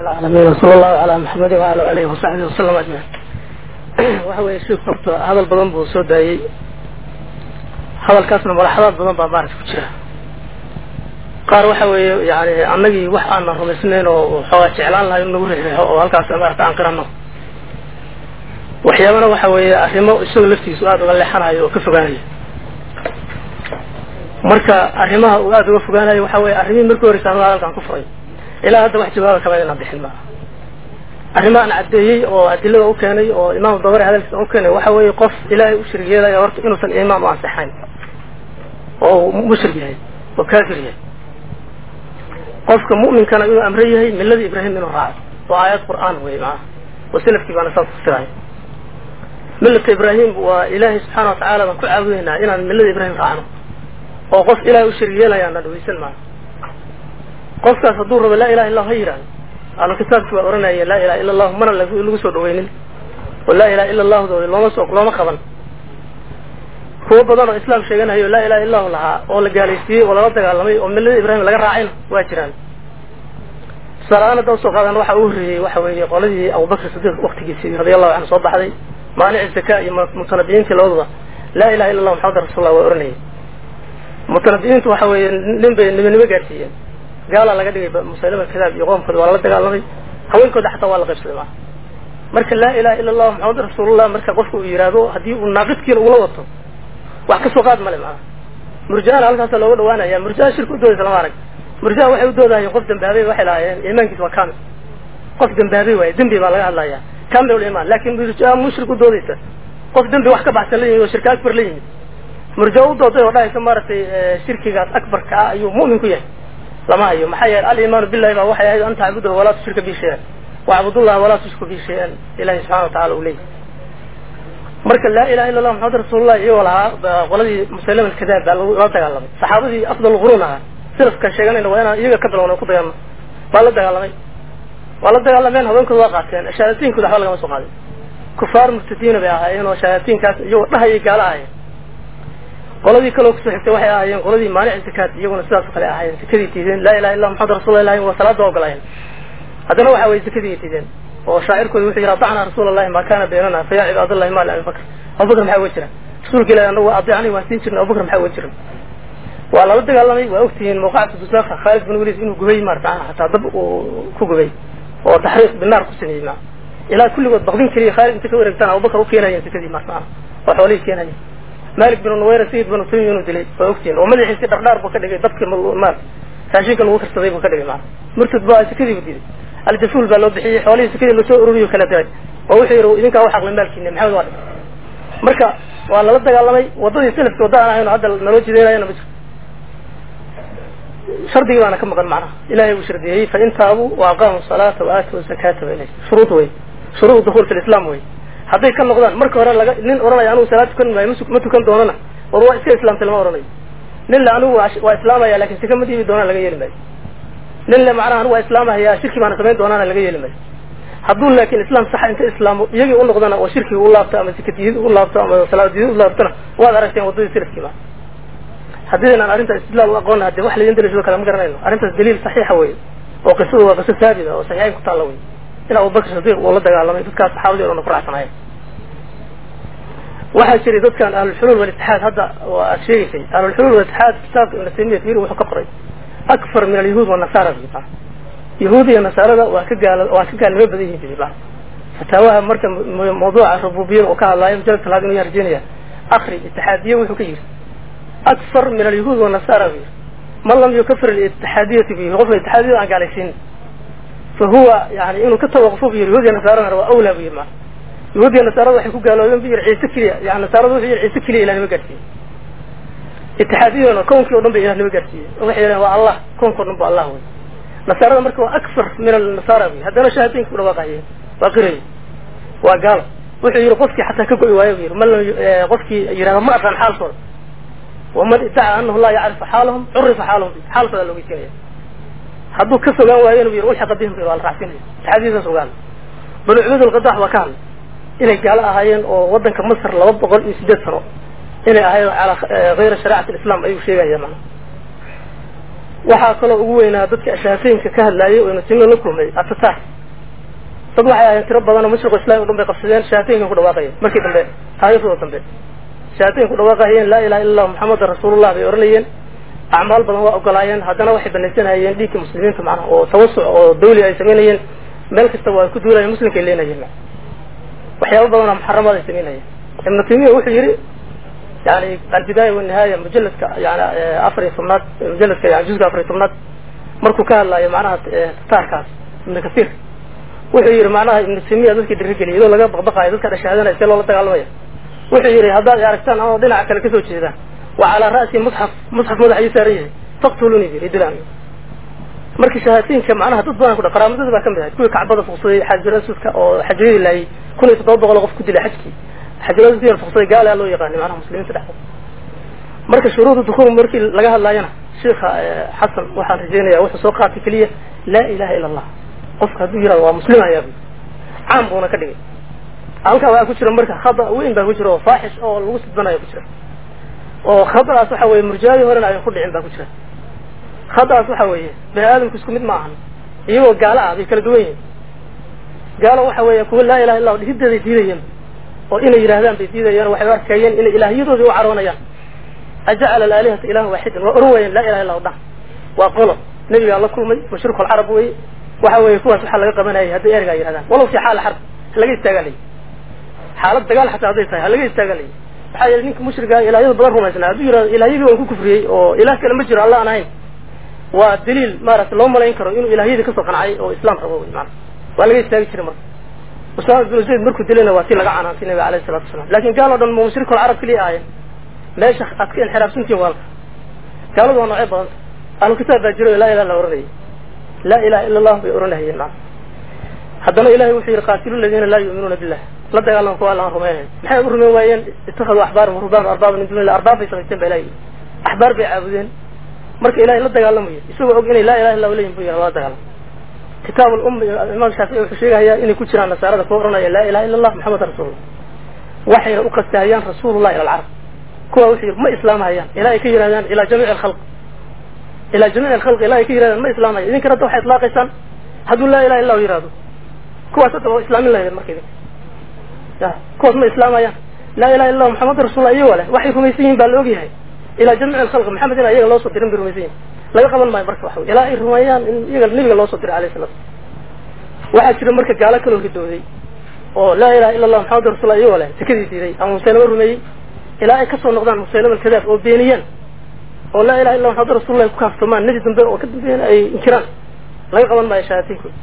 العالمين وصلى الله على محمد وعلى آله وصحبه وسلم أجمعين waxa weeye sheekhu horta hadal badan buu soo daayey hadalkaasna madaxadaad badan baa maarata ku jira qaar waxa weeye yani annagii wax aanan rumaysnayn oo xoogaa jeclaan lahay in nagu reexreexo oo halkaas maarata aan qiranno waxyaabana waxa weeye arrimo isagoo laftiisu aada uga leexanayo oo ka fogaanayo marka arrimaha uu aada uga fogaanayo waxa weye arrimihii markii horeysa anu hadalkan ku furay ilaa hadda wax jawaaba kama inaan bixin maa arrimahan caddeeyey oo adilada u keenay oo imaam dabari hadalkiisa u keenay waxa weeye qof ilaahay u shirk yeelaya horta inuusan imaam u ansixayn oo mushrik yahay oo kaafir yahay qofka mu'minkana inuu amre yahay milladii ibraahim inuu raaco oo aayad qur'aan wey maa oo salafkii baana saas kusirahay millata ibraahim waa ilaahay subxaana wa tacaala baan ku caabudeynaa inaan millada ibraahim raacno oo qof ilaahay u shirk yeelayaana dhawaysan maayo qofkaas hadduu rabo laa ilaha illah ha yidhahdo ahlu kitaabki waa oranaya laa ilaha illa allahu mana lagu soo dhaweynin. Oo laa ilaha illa allahdoodi looma soo looma qaban. Kuwo badan oo islaam sheeganayo laa ilaha illahu lahaa oo la gaalaysiiyey oo lala dagaalamay oo millada ibraahim laga raacayna waa jiraan. Tusaale-aan u soo qaadan waxa uu horreeyey waxa weeye qoladii abubakr sidiiq waktigiisii radi allahu canhu soo baxday maanici zaka iyo mutanabiyiintii labaduba laa ilaha illa allah maxamed rasuullah waa oranayay. Mutanabiyiintu waxa weeye nin bay nebinimo gaadhsiiyeen gaalaa laga dhigay musaylima kadaab iyo qoomkooda waa lala dagaalamay. Haweenkooda xataa waa la qaybsaday. Maa marka laa ilaha illa allah maxamed rasuulullah marka qofka uu yidhaahdo haddii uu naaqidkiina ugula wato wax ka soo qaad male maa murja'ana halkaasa looga dhawaanaya murjaa shirka udoodaysa lama arag. Murjaa waxay u doodahayeen qof dambaabay waxay lahaayeen iimaankiisa waa kamil qof dambaabay waaye dembi baa laga hadlaya kamil iman laakin murjaa mushrik u doodaysa? Qof dembi wax ka baxsan la yimid oo shirka akbar la yimid. Murjaa u dooday oo dhahaysa maaragtay shirkigaas akbarka ah ayuu mu'min ku yahay lama hayo. Maxaa yeele alimaanu billahi baa waxay ahayd an tacbudahu walaa tushrika bi shay-an wacbudullaha walaa tushriku bi shay-an ilahi subxana watacala uu leeyahy marka laa ilaha illa allah maxamed rasuulullah iyagoo lahaa qoladii musaylama alkadaab baa lala dagaalamay. Saxaabadii afdal quruun ahaa. Salafka sheeganayna waa inaan iyaga ka bilowna ku dagaalno waa la dagaalamay. Waa la dagaalameen haweenkooda waa qaateen. Shahaadatiinkooda waxba lagama soo qaadin. Kufaar murtadiina bay ahaayeen oo shahaadatiinkaas iyagoo dhahayay gaalo ahaayeen qoladii kaloo ku soo xigtay waxay ahaayeen qoladii maanic zakaat iyaguna sidaas kale ahaayeen zakadii tiideen laa ilaha illa maxamed rasulullah ilahi waa salaada ogolaayeen haddana waxa weye zakadii tiideen oo shaacirkooda wuxuu yidhi adacna rasuul allahi maa kana baynana fa yaa cibaadallahi maali abi bakr abubakr maxaa uga jira? Rasuulka ilahi anagu waa adeecnay waan siin jirnay. Abubakr maxaa uga jira? Waa lala dagaalamay waa ogtihiin mawqacatu busaafa khaalid bin waliid inuu gubay maarata xataa dab uu ku gubay oo taxriiq binaar ku sameeyey ma. Ilaa kulligood baqdin keliya khaalid inta ka wareegtaan abubakr u keenayeen zakadii maarta oo xoolihii keenayeen malik bin nuwayra sayid binu tamiim inuu dilay waa ogtihiin oo madaxiisi dhardhaar buu ka dhigay dabki maal. Raashinka lagu karsaday buu ka dhigay maana murtad baa sakadii buu diiday aljafuul baa loo bixiyey xoolihii sakadii la soo ururiyo kala diray oo wuxuu yidhi idinkaa wax aqlin maalkiina maxamed waa dhigay. Marka waa lala dagaalamay waddadii salafki wadda aan hadda naloo jideynayana ma jirto shardigii baana ka maqan macnaha. Ilahay uu shardiyey fa in taabuu wa aqaamu salaata wa aatu zakata ba ilay shuruud wey shuruud dukhul fi lislam wey hadday ka noqdaan marka hore laga nin oranaya anugu salaad tukan maayo ma tukan doonana. War waa iska islaamtay lama oranayo. Nin le anigu waa islaamaya laakiin sika ma dhiibi doonaan laga yeeli maayo. Nin le macnaha anigu waa islaamahaya shirki baana samayn doonaana laga yeeli maayo. Hadduu laakin islaam saxa inta islaamo iyagii u noqdana oo shirkiga u laabto ama sikadiyad u laabto ama salaadiyad u laabtona waad aragteen waddadii salafkii ma. Haddii inaan arrintaas istidlaal u aqoona hade wax laydin daliishado kale ma garanayno arrintaas daliil saxiixa wey oo qisadu waa qiso saabit ah oo saxiixayn ku taalla wey in abubakr sadiiq uu la dagaalamay dadkaas saxaabadii o dhan ku raacsanaayeen waxaa jiray dadkan ahlulxuluul walitixaad hadda waa aad sheegaysay ahlulxuluul walitixaad kitaabka ibnu taymiya fiiri wuxuu ka qoray akfar min alyahuud wanasara biba yahuud iyo nasaarada waa ka gaal waa ka gaalnimo badan yihiin biba fataawaha marka mawduuca rububiyada oo ka hadlaayo majalad talaad inuu yarjeenaya akri itixaadiye wuxuu ka yidhi. Akfar min alyahuud wanasara bu yidhi man lam yukafir litixaadiyati bu yidhi itixaadiyada aan gaalaysiinin fa huwa yani inuu ka tawaqufo bu yidhi yahuud iyo nasaarana waa awlaa bu yidhi ma yahuudiya nasaarada waxay ku gaaloobeen bu yidhi ciise keliya yani nasaarada wuxuu yidhi ciise keliya ilahnimo gaarsiiyey itixaadiyaduna kownkii o dhan ba ilahnimo gaarsiiyey oo waxay yidhahen waa allah kownka o dhan ba allah wey nasaarada marka waa akfar min alnasaara bu haddana shahaadaynka ku dhawaaqayeen waa qiraya waa gaalo wuxuu yidhi qofkii xataa ka go'i waayo bu yidhi lam qofkii yidhahda ma aqaan xaalkooda waman iddaca anahu laa yacrifu xaalahum curifa xaalahum xaalkooda la weydiinaya hadduu ka fogaan waayona bu yidhi ulxiqa bihim waa la raacsinaya itixaadiyadaas ogaana banu cubayd alqadax waa ka hadlay inay gaalo ahaayeen oo waddanka masr laba boqol iyo sideed sano inay ahaayeen calaa hayra shariicati islam ayuu sheegaya mana waxaa kaloo ugu weynaa dadka shayaatiinka ka hadlaayay oo ibnu la kulmay atataar dad waxay ahayn tiro badan oo mashriqu islami o dhan bay qabsadeen shayaatiinkan ku dhawaaqayeen markii dambe taariikhdooda dambe shayatiin ku dhawaaqayeen laa ilaha illa allah muxamadan rasuulullah bay oranayeen acmaal badan waa ogolaayeen haddana waxay banaysanayeen dhiigka muslimiinta macnaha oo tawasuc oo dawli ay samaynayeen meel kastaba ay ku duulayeen muslimka ay leenayeen. Waxyaaba badanoo muxaramaad ay samaynayeen ibnu taymiya wuxuu yidhi yani albidaaya wanihaaya mujaladka yani afar iyo tobnaad mujaladka yani juzka afar iyo tobnaad markuu ka hadlaayo macnaha tataarkaas ibnu kasiir wuxuu yidhi macnaha ibnu taymiya dadkii dhirigeliyay iyadoo laga baqbaqaayo dadka dhashaadanaya see loola dagaalamaya wuxuu yidhi haddaad aragtaan ama dhinaca kale ka soo jeedaan wa calaa ra'si musxaf musxaf madaxa ii saaran yahay. Faqtuluni yiri dilaan marka shahaatiinka macnaha dad badan kudha qaraamadada baa ka mid ahayd. Kuwii kacbada fuqsaday xajar asudka oo xajariyadii laayay kun iyo toddoba boqol qof ku dilay xajkii. Xajar asudka fuqsaday gaala loo yaqaanay macnaha muslimiinta dhexdooda marka shuruuda dukuul markii laga hadlaayana sheikha xasan waxaan rajeynaya wuxuu soo qaatay keliya laa ilaha ila allah qofka hadduu yiraahdo waa muslim ayaa caam buuna ka dhigay. Halkaa waxaa ku jira marka khada weyn baa ku jira oo faaxish oo lagu sidbanayo ku jira oo khada'aas waxa weeye murjaadii horena ayan ku dhicin baa ku jira. Khada'aas waxa weeye bani aadamku isku mid ma ahan iyagoo gaalo ah bay kala duwan yihiin gaalo waxa weeye kuwa laa ilaha illa dhihideeday diidayeen oo inay yidhaahdaan bay diidayeen waxay u arkayeen inay ilaahyadoodii u caroonayaan. Ajacala alaalihata ilahan waaxidan waa oran waayeen laa ilaha illa dhan. Waa qolo. Nebigaa la kulmay mashriku alcarab weye waxa weeye kuwaas waxaa laga qabanayay hadday ergaa yidhahdaan walow fi xaala xarb laga istaagalay. Xaalad dagaal xataa hadday tahay ha laga istaagalay maxaa yeele ninka mushrigaa ilaahyada badan rumaysnaa. Hadduu yihahdo ilaahyadii waan ku kufriyey oo ilaah kale ma jiro alla aan ahayn waa daliil maaragtay loo malayn karo inuu ilaahyadii ka soo qancay oo islaam rabo wy maana waa laga istaagi jiray marka. Usaama binu zayd markuu dilayna waa tii laga canaantay nabiga alayhi salatu wasalam laakiin gaal o dhan ma mushrikul carab keliya ahayen meesha aad ka inxiraafsantihin waalka. Gaaladu waa noocyo badanta ahlu kitaab baa jiro laa ilah la oranayay. Laa ilaha ila allah bay oranahayeen maana haddana ilahay wuxuu yihi qaatilu ladiina laa yu'minuuna billah la dagaalama kuwa allaan rumaynayn maxay u rumayn waayeen? Itakaduu axbaarahum ruhbaan arbaaba min duni arbaab bay samaysteen ba ilahay axbaar bay caabudeen. Marka ilahay la dagaalamayo isagoo og inay laa ilaha illa leyin bu yih la dagaalamo kitaab lum imaam shaafici wuxuu sheegahayaa inay ku jiraan nasaarada kuwa oranaya laa ilaha illa allah maxamedan rasuulullah. Waxayna u qastahayaan rasuulullah ila alcarab kuwa wuxuu yidhi ma islaamhayaan ilaa ka yidhahdaan ilaa jamiici alkhalq ilaa jamiici alkhalq ilaa ay ka yidhahdaan ma islaamhaya idinkan hadda waxay itlaaqaysaan hadduu laa ilaha illa yihahdo kuwaas hadda waa islaamin lahayd marka idinka kuwaas ma islaamayaan laa ilaha illa maxamedan rasuulullah iyagoo leh waxay rumaysan yihiin baa la ogyahay. Ilaa jamiici alkhalq maxamed in iyaga loo soo bay rumaysan yihiin laga qaban maayo marka waxa wey ilaa ay rumeeyaan in iyaga nebiga loo soo diray alayh salatu waxaa jira marka gaalo kaloo ridooday oo laa ilaha illa allah maxamedan rasuulullah iyagoo leh sekadii diiday ama musaylama rumeeyey. Ilaa ay ka soo noqdaan musaylama alkadaab oo beeniyaan oo laa ilaha illa maxamedan rasuulullah ku kaaftomaan nebi dambe oo ka dambeeyana ay inkiraan. Laga qaban maayo shayaatiinkood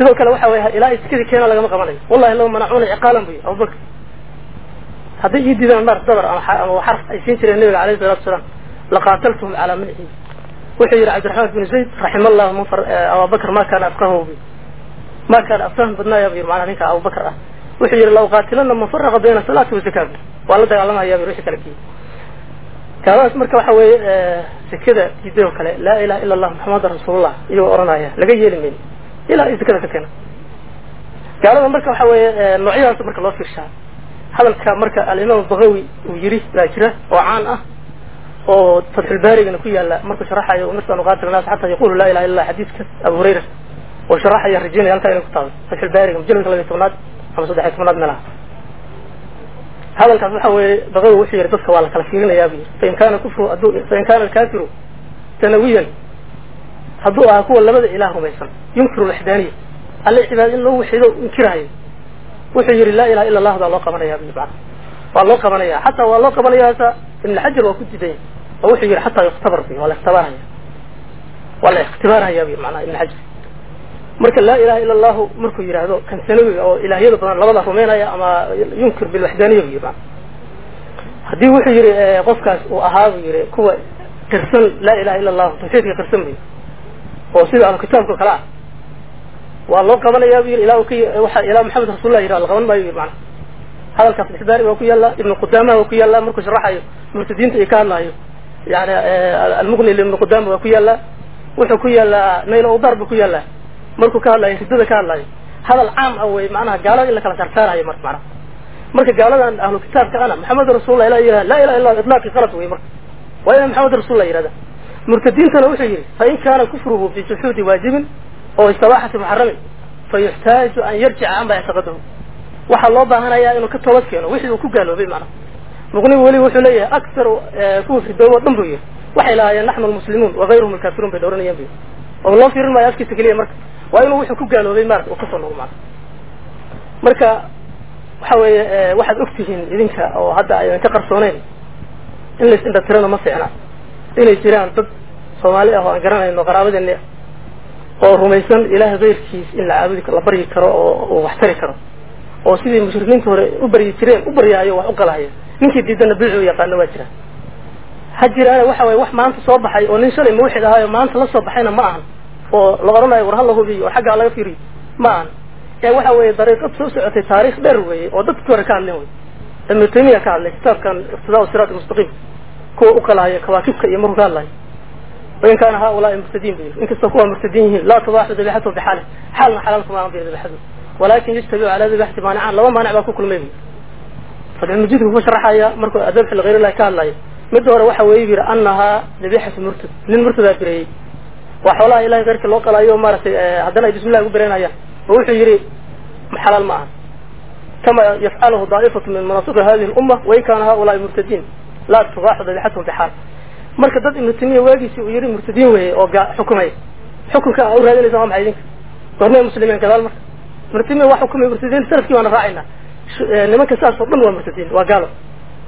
sidoo kale waxa wey ilaa ay sekadii keenaan lagama qabanayo. Wallahi law manacuuna ciqaalan buy abubakr hadday ii diidaan dhar dabar ama xarf ay siin jireen nabiga alayhi salatu wasalaam laqaataltuhum calaa minci wuxuu yihi cabdiraxmaan binu zayd raxima allahu man abubakr ma kaana afqahu ma kaana afqahan badnaaya bu macnaha ninka abubakr ah. Wuxuu yihi law qaatilana man faraqa bayna salaati wa zakaat waa la dagaalamaya bu wixii kala kiyey kaadaas marka waxa weeye sekada diiday kale laa ilaha illa allah maxamedan rasuulullah iyagoo oranaya laga yeeli mayno ilaa ay ka keena gaalada marka waxa weeye noocyadaas marka loo fiirshaa. Hadalka marka alimaam bagawi uu yiri baa jira oo caan ah oo fatxulbaarigana ku yaalla markuu sharaxayo umirtu an uqaatila naas xataa yaqulu laa ilaha illa xadiiska abu hurayra. Oo sharaxaya rajeynaya halkaa inay ku taado fatxulbaariga mujaladka labiyo tobnaad ama saddexiyo tobnaad meelaha hadalkaas waxa weeye bagawi wuxuu yihi dadka waa la kala fiirinayaa bu yiri. Fain kana kufru hadduu fain kana alkafiru sanawiyan hadduu ahaa kuwa labada ilaah rumaysan yunkiru lwaxdaaniya alle cibaada in loo waxido inkirahayo wuxuu yihi laa ilaha illa allah baa loo qabanaya bu man waa loo qabanaya. Xataa waa loo qabanaya hata ibn xajar waa ku diday oo wuxuu yihi xataa yuktabar bi waa la ikhtibaarhaya waa la ikhtibaarhaya bu manaa ibn xajar. Marka laa ilaha illa allahu markuu yidhaahdo kan sanawiga oo ilaahyada badan labada rumaynaya ama yunkir bilwaxdaaniya bu yiri man haddii wuxuu yihi qofkaas uu ahaa bu yihi kuwa qirsan laa ilaha illa allahu tawxiidka qirsan bu oo sida ahlu kitaabka kale ah. Waa loo qabanaya bu yiri ilaa ka ilaa maxamed rasulullah yiri la qaban maayo yiri mana hadalkaas ixbaari waa ku yaalla ibnu qudama waa ku yaalla markuu sharaxayo murtadiinta iyo ka hadlayo yani almuqni ibnu qudama waa ku yaalla wuxuu ku yaalaa nayl awdar bu ku yaalla markuu ka hadlayo ridada ka hadlayo hadal caam ah wey macnaha gaalada in la kala saarsaarayo marka macnaha marka gaaladan ahlu kitaabka ana maxamed rasulullah ilaa yihah laa ilaha illa itlaaqi qalad wey marka. Waa ina maxamed rasulullah yihahda murtadiintana wuxuu yidhi fain kaana kufruhu bijuxuudi waajibin oo istibaaxati muxaramin fayuxtaaju an yarjica canba ictiqadahu waxaa loo baahanayaa inuu ka toobad keeno wixii uu ku gaaloobay macnaha muqnigu weli wuxuu leeyahay aktar kuwa ridoobo o dhan buu yihi waxay lahaayeen naxnu almuslimuun wagayruhum alkaafiruun bay dhowranayeen bu oo loo fiirin maayo afkiisa keliya marka. Waa inuu wuxuu ku gaaloobay maarata uu ka soo noqo maana marka waxa weeye waxaad ogtihiin idinka oo hadda aydan ka qarsooneyn in lais indhatirana ma fiicna inay jiraan dad soomaali ah oo aan garanayno qaraabadeeni ah oo rumaysan ilaah keyrkiis in la caabudi la baryi karo oo wax tari karo oo sidii mushrikiinta hore u baryi jireen u baryaayo wax u qalahaya ninkii diidana bici u yaqaano waa jira. Ha jiraan waxa waye wax maanta soo baxay oo nin shalay mawxid ahaayo maanta la soo baxayna ma ahan. Oo la oranayo war hala hubiyo oo xaggaa laga fiiriyo ma ahan. Ee waxa weeye dariiqad soo socotay taariikh dheer weeye oo dadkii hore ka hadleen wey ibnu taymiya ka hadlay kitaabkan iqtidaa siraat mustaqiim kuwa u qalahaya kawaakibka iyo hadlayo wain kaana haulaai murtadiin bu yiri inkastoo kuwa murtadiin yihiin laa tubaaxu dabixatu bixaali xaalna xalaal kumaahan bay dabixadu walakin yajtabicu calaa dabixati maanicaan laba maanic baa ku kulmay. Bu fadxulmujidku ku sharaxaya markuu adabxi ligayr illahi ka hadlayo midda hore waxa weeye yiri anahaa dabixatu murtad. Nin murtadaa bireeyey waa xoolaha ilahay keyrka loo qalaayo maaragtay haddana ay bismillahi ugu bireynayaan oo wuxuu yidhi xalaal ma aha. Kama yafcaluhu daa'ifatu min munaasiqi hadihi lumma wain kaana haulaai murtadiin laa tubaaxu dabixatuhum bixaal marka dad ibnu tamiya waagiisi uu yihi murtadiin weeye oo xukumay xukunka a u raadinaysa waa maxay idinka? Goormee muslimiin gadaal marka. Ibnu waa xukumay murtadiin salafkii baana raacayna. Nimanka saas oo dhan waa murtadiin waa gaalo.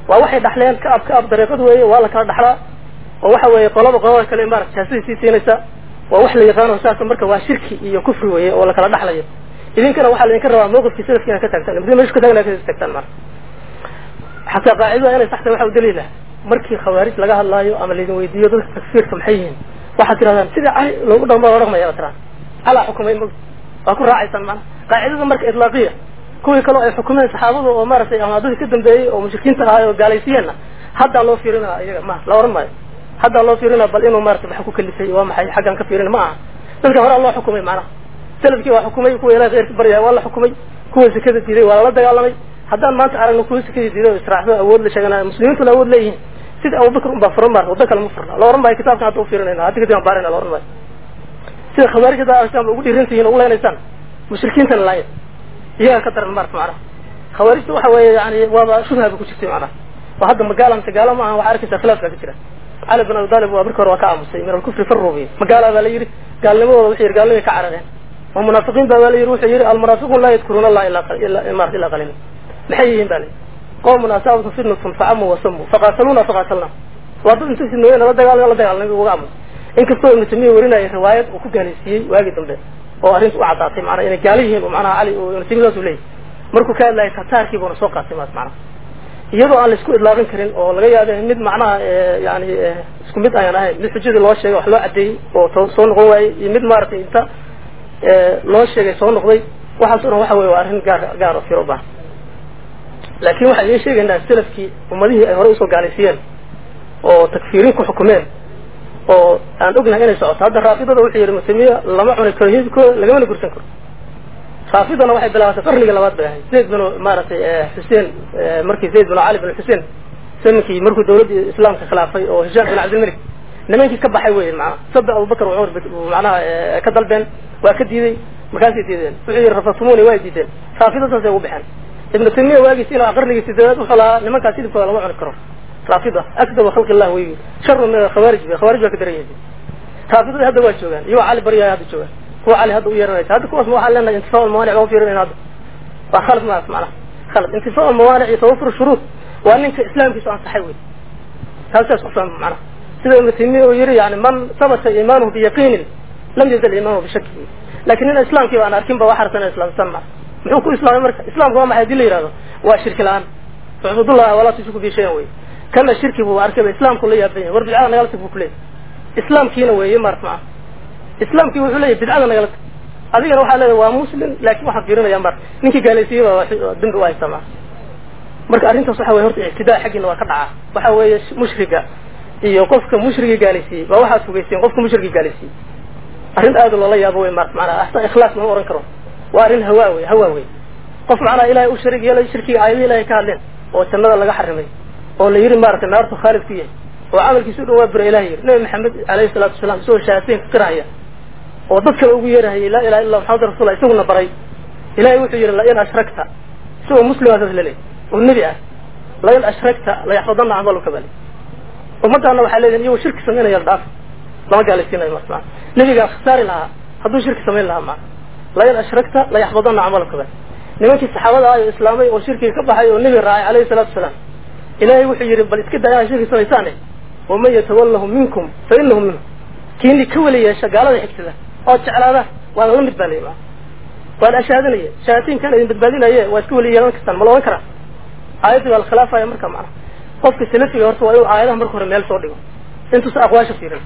Waa waxay dhaxleen ka ab ka dariiqad weeye waa la kala dhaxlaa. Oo waxa weeye qolaba qolada kale maarata jaasadii sii siinaysa. Waa wax la yaqaano saas marka waa shirki iyo kufri weeye oo la kala dhaxlayo. Idinkana waxaa laydinka rabaa mawqifkii salafkiina ka taagtaan ibn meesha ka taagna ka taagtaan marka xataa qaacidada inay saxta waxa u daliila markii khawaarij laga hadlaayo ama laydin weydiiyo dadka takfiirka maxay yihiin waxaad tirahdaan sida cali loogu dhaqma loo dhaqmaya ba tirahda calaa xukumay mog waa ku raacaysaan macnaha qaacidada marka itlaaqiya kuwii kaleo ay xukumeen saxaabada oo maaragtay ama dadka ka dambeeyey oo mushrikiinta ahaay oo gaalaysiiyeenna haddaa loo fiirinaa iyaga ma la oran maayo haddaa loo fiirinaa bal inuu maarata waxa ku kalifay waa maxay xaggaan ka fiirin ma aha dadka horaa loo xukumay macnaha salafkii waa xukumay kuwa ilaha keyrka baryaya waa la xukumay kuwa sekada diiday waa lala dagaalamay haddaan maanta aragno kuwa sekadii diiday oo israacdo awood la sheeganayo muslimiintuna awood leeyihiin. Sida abubakr un baa furan maar waddo kale ma furna la oran maayo kitabkan hadda ufiirinayna haddi kadib aan baarayna la oran maayo sida khawaarijda islam ugu dhiirantihiin oo uleynaysaan mushrikiintana laaya iyaga ka daran maarta macnaha. Khawaarijta waxa weeye yani waaba shubhaba ku jirtay macnaha. Waa hadda magaala mise gaalo maaha waxaa arkaysaa khilaafkaa ka jira. Cali bin abi talib waa marka hore waa ka aamusay min alkufri farubi magaala baa la yidhi gaalnimadooda wuxuu yidhi gaalnimay ka carareen. Oo munaafiqiin baa la yidhi wuxuu yidhi almunaafiquun laa yadkuruuna allah ila marata illa qaliila maxay yihiin ba la yidhi qowmun asaabatu fitnatun facamuu wasamuu faqaataluna waa dad intuu fidnooye nala dagaal la dagaalnay uga aamus inkastoo ibnu tamiya warinaya riwaayad uu ku gaalaysiiyey waagii dambe oo arrinta u caddaatay macnaa inay gaala yihiin macnaha cali oo ibnu tamiya saas u leeyahy markuu ka hadlayay tataarkii buuna soo qaatay maas macnaha iyadoo aan la isku idlaaqin karin oo laga yaaba mid macnaha yani isku mid ayaan ahayn mid xujadii loo sheegay wax loo caddeeyey oo soo noqon waayey iyo mid maaragtay inta loo sheegay soo noqday waxaas o dhan waxa weye waa arrin gaar gaar oo firo baahan laakin waxaan idiin sheegaynaa salafkii ummadihii ay horey u soo gaalaysiiyeen oo takfiirin ku xukumeen oo aan ognahay inay socoto. Hadda raafidada wuxuu yidhi musimiya lama cuni karo hilibkooda lagamana gursan karo. Raafidana waxay bilaabatay qarnigii labaad bay ahayd. Zayd binu maaragtay xuseen markii zayd binu cali bin xuseen zamankii markuu dawladdii islaamka khilaafay oo hishaam bin cabdilmalik nimankii ka baxay wey macnaha sabda abubakar cumar macnaha ka dalbeen waa ka diiday markaasay diideen. Wuxuu yidhi rafatumuni waa diideen. Raafidadaasay ugu baxeen ibnu tamiya waagiis ilaa qarnigii sideedaad wuxuu lahaa nimankaas hilibkooda lama cuni karo. Raafida akdaba khalqi illah wey sharu min alkhawaarij bay khawarij baa ka daran yihiin raafidadii hadda waa joogaan iyagoo cali baryaaya hadda joogaan. Kuwa cali hadda u yeeranaysa hadda kuwaas ma waxaan leenahay intifaa almawaanic baan ufiirinayna hadda. Waa khalad maas macnaha khalad intifaa almawaanic iyo tawafur shuruud waa ninka islaamkiisu ansaxay wey taas saas ufahma macnaha. Sida ibnu taymiya uu yihi yani man sabata iimaanuhu biyaqiinin lam yazal iimaanuhu bishaki laakiin nin islaamkii baan arkin ba waxarsana islaamsan ma muxuu ku islaamay marka? Islaamka waa maxay haddii la yihahdo waa shirki la'aan. Ucbudullah walaa tushriku bi shayan wey. Kana shirki buu arkayba islaamku la yaaban yahay. War bidcada nagala tag buu kuleeyay islaamkiina weeye marat maa islaamkii wuxuu leeyahy bidcada nagala tag adigana waxaa leedahay waa muslim laakin waxaan fiirinaya mar ninkii gaalaysiiyey baa dambi u haysta ma marka arrintaas waxa weye horta ictidaa xaggiina waa ka dhacaa. Waxa weeye mushriga iyo qofka mushrigii gaalaysiiyey baa waxaad fogeyseen qofka mushrigii gaalaysiiyey arrin aad loola yaabo wey marat maanaa hataa ikhlaas lama oran karo waa arrin hawaa wey hawaa wey qof macnaha ilahay u sharig yeelay shirkiga aayadii ilahay ka hadleen oo jannada laga xarimay oo la yidhi maaragtay naartu khaalid ku yahay. Oo camalkiisa u dhan waa bura ilahi yiri nabi maxamed alayhi salaatu wasalaam isagoo shahaatayn ka qirahaya oo dad kale ugu yeerahayay laa ilaha illa maxamed rasulla isaguna baray. Ilahay wuxuu yihi lain ashragta isagoo muslima saas laleeyahy oo nebi ah lain ashragta layaxfadana camaluka bale ummadaana waxaa leedahin iyagoo shirki samaynaya la dhaaf lama gaalaysiinayo marka nebigaa khasaari lahaa hadduu shirki samayn lahaa maa lain ashragta layaxfadana camaluka bale nimankii saxaabada ah oo islaamay oo shirkiga ka baxay oo nebiga raacay alayhi salaatu wasalaam ilahay wuxuu yihi bal iska inaad shirki samaysaane waman yatawallahu minkum fa inahu minhu. Kiini ka weli yeesha gaalada xigtada oo jeclaada waana la mid baa. Layimaa waa la ashaadanaya shahaatiinkan idin badbaadinaye waa iska weli yeelan kartaan ma la ohan karaa? Aayaddii waa la khilaafaya marka macna. Qofka salafiga horta waa inuu aayadaha marka hore meel soo dhigo. Intuusa aqwaasha fiirin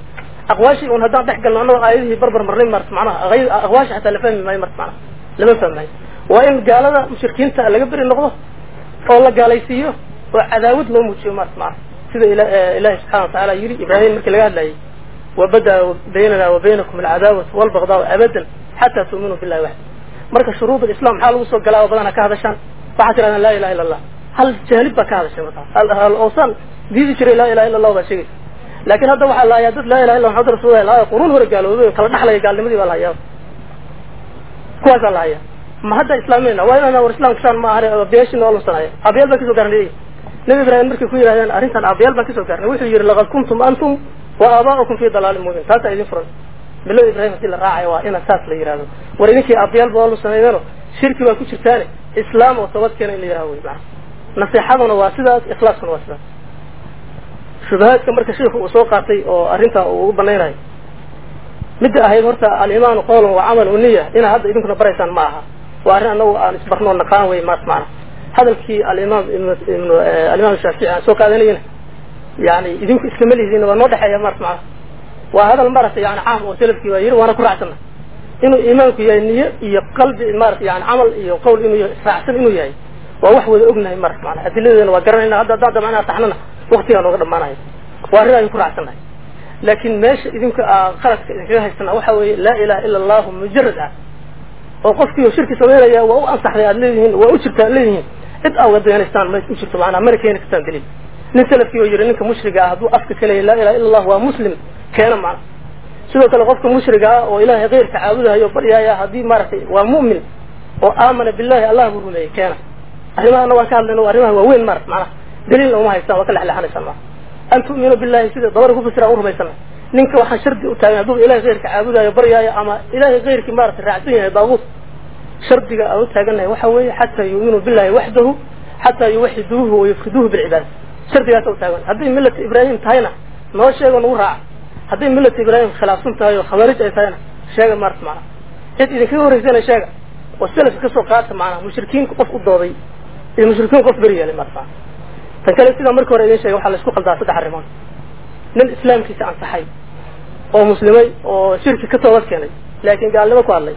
aqwaashii un haddaan dhex galno annagoo aayadihii barbar marnay marta macnaha ay aqwaasha xataa la fahmi maayo marta macnaha lama fahmayo waa in gaalada mushrikiinta laga beri noqdo oo la gaalaysiiyo oo cadaawad loo muujiyo marta macnaha sida ilahi subxana watacaala yiri ibraahim markii laga hadlayay wabada baynana wa baynakum alcadaawatu walbagdaa abadan xataa tu'minuu billahi waxd marka shuruud islam maxaa lagu soo galaa oo badana ka hadashaan waxaa tirahdaan laa ilaha illa allah hal jahlib baa ka hadashay markaa hal oosan diidi jiray laa ilaha illa allah baa sheegaysa laakin hadda waxaa la hayaa dad laa ilaha illa maxamad rasulah la quruun hore gaaloobay kala dhaxlaya gaalnimadii baa la hayaa kuwaasaa la hayaa ma hadda islaaminayna waa inaan war islamka saan ma ahane abiyaashii noo lunsanaya abiyaal baan ka soo gaarnay. Nabi ibraahim markay ku yidhahdeen arrintan abiyaal baan ka soo gaarnay. Wuxuu yihi laqad kuntum antum wa aabaa'ukum fi dalaalin mubiin. Taasaa idin furan. Bilada ibrahim haddii la raacayo waa ina saas la yihahdo war idinkii aabiyaalba waa lunsaneydeno shirki baa ku jirtaane. Islaam oo toobad keena in la yihahdo wey maa naseexaduna waa sidaas ikhlaaskuna waa sidaas shubahaadka marka sheikhu uu soo qaatay oo arrintaa uu ugu banaynayo midda ahayd horta alimaanu qowlan wa camal uniya inaa hadda idinkuna baraysaan ma aha. Waa arrin anagu aan isbarnoo naqaan wey maas macna hadalkii alimaam ibn alimaam shaafici aan soo qaadanayna yani idinku iskama lihidiin waa noo dhexeeya maras macna waa hadal maaragtay yani caam oo salafkii waa yiri waana ku raacsana inuu iimaanku yahay niyo iyo qalbi maarata yani camal iyo qowl inuu yahay israacsan inuu yahay waa wax wada ognahay maras macna adiladeena waa garanayna hadda haddaan damcnaa taxnana waktigaa nooga dhamaanayo waa arrin aynu ku raacsannahay. Laakin meesha idinka qaladka idinkaga haysana waxa weeye laa ilaha ila allahu mujarad ah. Oo qofkii shirki samaynaya waa u ansaxday aad leedihiin waa u jirta ad leedihiin. Cid aa uga ma u jirto macnaa mana keeni kartaan daliil. Nin salafkii oo yiri ninka mushriga ah hadduu afka ka laa ilaha illa allah waa muslim keena macna sidoo kale qofka mushriga ah oo ilaahay keyrka caabudahayo baryaaya haddii maaragtay waa mu'min oo aamana billahi allah buu rumeeyey keena. Arrimahana waan ka hadlayna arrimaha waa weyn marat macnaha daliilna uma haystaan waa ka lexleexanaysaan maa an tu'minuu billahi sida dabari ku fasira u rumaysana ninka waxaan shardi u taagan hadduu ilahay keyrka caabudaayo baryaayo ama ilahay keyrkii maaragtay raacsan yahay daaguut shardiga aan u taagannahay waxa weeye xataa yuuminuu billahi waxdahu xataa yuwaxiduuhu wayufriduuhu bilcibaada shardigaasa u taagan. Hadday millata ibraahim tahayna noo sheego nagu raaca. Hadday millata ibraahim khilaafsan tahay oo khawaarij ay tahayna sheega maarta macnaha cid idinkaga horeysana sheega oo selafka ka soo qaata macnaha mushrikiinku qof u dooday iyo mushrikiin qof beri yeelay maarta macnaha tan kale sidaa marka hore idin sheegay waxaa la isku qaldaa saddex arrimood. Nin islaamkiisa ansaxay oo muslimay oo shirki ka toobad keenay laakiin gaalnimo ku hadlay.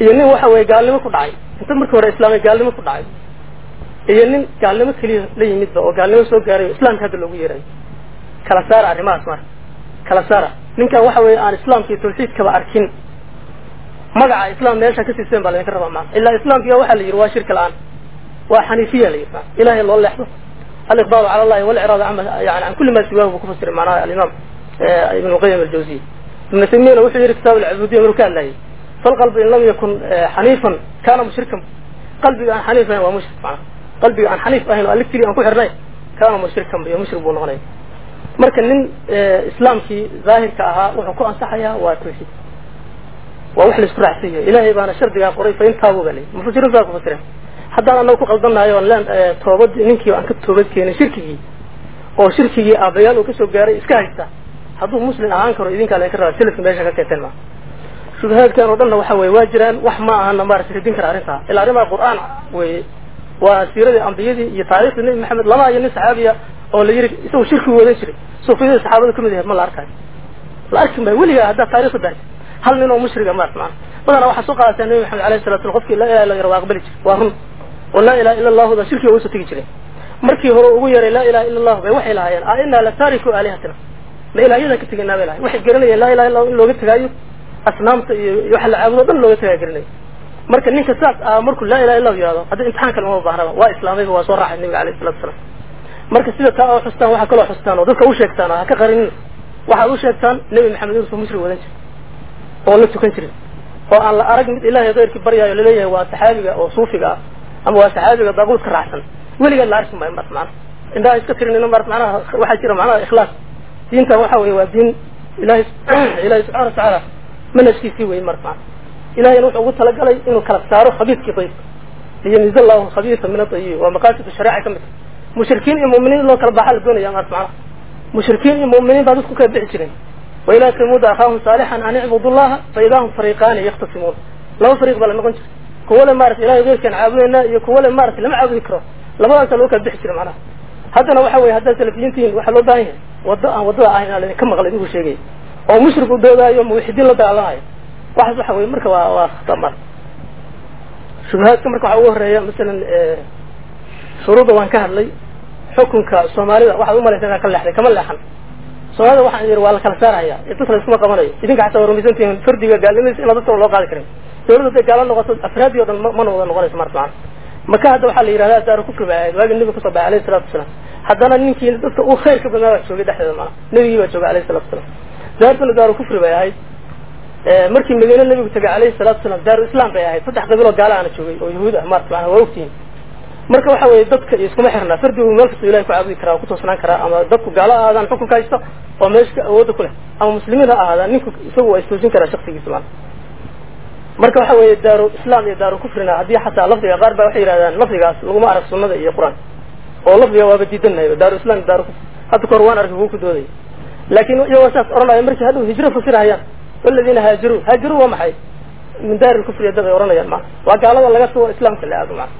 Iyo nin waxa weeye gaalnimo ku dhacay. Inta markii hore islaamay gaalnimo ku dhacay. Iyo nin gaalnimo keliya la yimidba oo gaalnimo soo gaaray o islaamka hadda loogu yeerayo kala saara arrimahaas marka kala saara. Ninkan waxa weeye aan islaamka iyo tawxiidkaba arkin. Magaca islaam meesha ka siiseen baa laydinka rabaa maana ilaa islaamkiga waxaa la yidhi waa shirka la'aan. Waa xaniifiya la yidhi. Ilahay loo leexdo allahi walciraadu ama yani can kulli ma siwaahu buu ku fasiray macnaha alimaam ibn lqayim aljawziy ibnu taymiyana wuxuu yihi kitaab alcabudiya maruu ka hadlayay falqalbi in lam yakun xaniifan kana mushrikan qalbiga aan xaniif ahayn waa mushrik macnaha qalbiga aan xaniif ahayn oo aligtiri aan ku xirnayn kana mushrikan iyo mushrik buu noqonaya marka nin islaamkii zaahirka ahaa wuxuu ku ansaxayaa waa tawxiid waa wax la isku raacsan yahay ilaahay baana shardigaa qoray fa in taabu baa layi mufasiriin saa ku fasireen haddaan anaga ku qaldannahay oon leen toobad ninkii aan ka toobad keenin shirkigii oo shirkigii aabayaal uu ka soo gaaray iska haysta hadduu muslim ahaan karo idinkaa laydinka rabaa selafka meesha ka keenteen maa shubahaadkan oo dhanna waxa weye waa jiraan wax ma ahana maarata radin kara arrintaa. Ilaa arrimaha qur'aan weye waa siiradii ambiyadii iyo taariikhdii nebi maxamed lama iyo nin saxaabiya oo la yiri isagu shirkigu wadan jiray suufiyadii saxaabada ka mid yahay ma la arkayo. La arki maayo weligaa haddaad taarikhda dahay hal nin oo mushriga maarata maana badanaa waxaa soo qaadataa nebi maxamed alayhi salatu slam qofkii laa ilaha illa yara waa aqbali jiray waa run oo laa ilaha illa allahu da shirkiga uusoo tegi jiray. Markii hore ugu yaray laa ilaha illa allahu bay waxay lahaayeen a inaa la taariku aalihatina. Ma ilaahyadan ka tegaynaa bay lahayen waxay garanayeen laa ilaha illa in looga tegaayo asnaamta iyo waxa la caabudo o dhan looga tagaa garanaya marka ninka saas ah markuu laa ilaha illahu yihahdo hadda imtixaan kale uma baahnaba waa islaamayba waa soo raacay nabiga alayh salatu salam marka sida taa oo xustaan waxaa kaloo xustaan oo dadka u sheegtaan oo ha ka qarinin. Waxaad u sheegtaan nebi maxamed inuusan mushrik wadan jirin oo la tukan jirin oo aan la arag mid ilaahay keyrkii baryaayo la leeyahay waa saxaabiga oo suufiga ah ama waa saxaabiga daaquudka raacsan. Weligeed la arki maayo marka macnaha indhaha iska tirinino marka manaha waxaa jira macnaha ikhlaas. Diinta waxa weeye waa diin. Ilahay ilahay subxana watacaala manhajkiisii weye marka mana ilahayna wuxuu ugu talagalay inuu kala saaro khabiidkii dayibka liyamiiz allahu khabiisa min atayibi waa maqaasidu shareeca ka mid ah. mushrikiin iyo mu'miniin loo kala baxaa la doonaya marka macnaha mushrikiin iyo mu'miniin baa dadku kala bixi jireen wailaa samuuda akhaahum saalixan an icbudu llaha fa idaa hum fariiqaani yaktasimuun laba fariiq baa la noqon jiray kuwale maratay ilahay geyrkaan caabudayna iyo kuwale maratay lama caabudi karo. Labadaasa loo kala bixi jira macnaha. Haddana waxa weye haddaad salafiyiintihiin waxaa loo baahan yahay. Wado aan waddada ahayn inaa laydinka maqla idinku sheegay. Oo mushrik u dhoodaayo muwaxidiin la dagaalamayo waxaas waxa weye marka waa waa khatamar shubahaadka marka waxaa ugu horreeya masalan shuruudda waan ka hadlay xukunka soomaalida waxaad umalaysa inaa ka leexday kama leexan. Soomaalida waxaan idin waa la kala saarhayaa dadka la iskuma qabanayo idinka xataa waa rumaysantihiin fardiga gaalnimadis inaa dadka loo qaadi karin dawladda haday gaalo noqoto afraadii o dhan mana wada noqonayso marka macana maka hadda waxaa la yidhahda daaru kufri baa ahayd waagii nebiga ku soo baxay alayhi salatu wasalaam. Haddana ninkii dadka uu khayr ka badnaa baa joogay dhexdeeda macana nebigii baa joogay alayhi salatu wasalaam. Daartuna daaru kufri bay ahayd. Markii madiine nebigu tegay alayhi salatu wasalaam daaru islam bay ahayd. Saddex qabiiloo gaala aana joogay oo yahuud ah marka macana waa ogtihiin marka waxa weeye dadka iskuma xirnaa fardigu meel kastoo ilahay ku caabudi karaa oo ku toosnaan karaa ama dadku gaalo ha ahaadaan xukunka haysto oo meesha awoodda ku leh ama muslimiin ha ahaadaan ninku isagu waa istoosin karaa shaksigiisa maana marka waxa weeye daaru islam iyo daaru kufrina haddii xataa lafdiga qaar baa waxay yidhahdaan lafdigaas laguma arag sunnada iyo qur'aanka oo lafdiga waaba diidannahay daaru islam iyo daaru kufr. Hadda kahor waan arkay kuwa ku doodaya laakiin iyagoo saas odhanaya markii hadhow hijro fasirahayaan waladiina haajiru haajiru waa maxay? Min daari lkufri dad ay odhanayaan maana. Waa gaalada laga tugo islaamka la aado maana.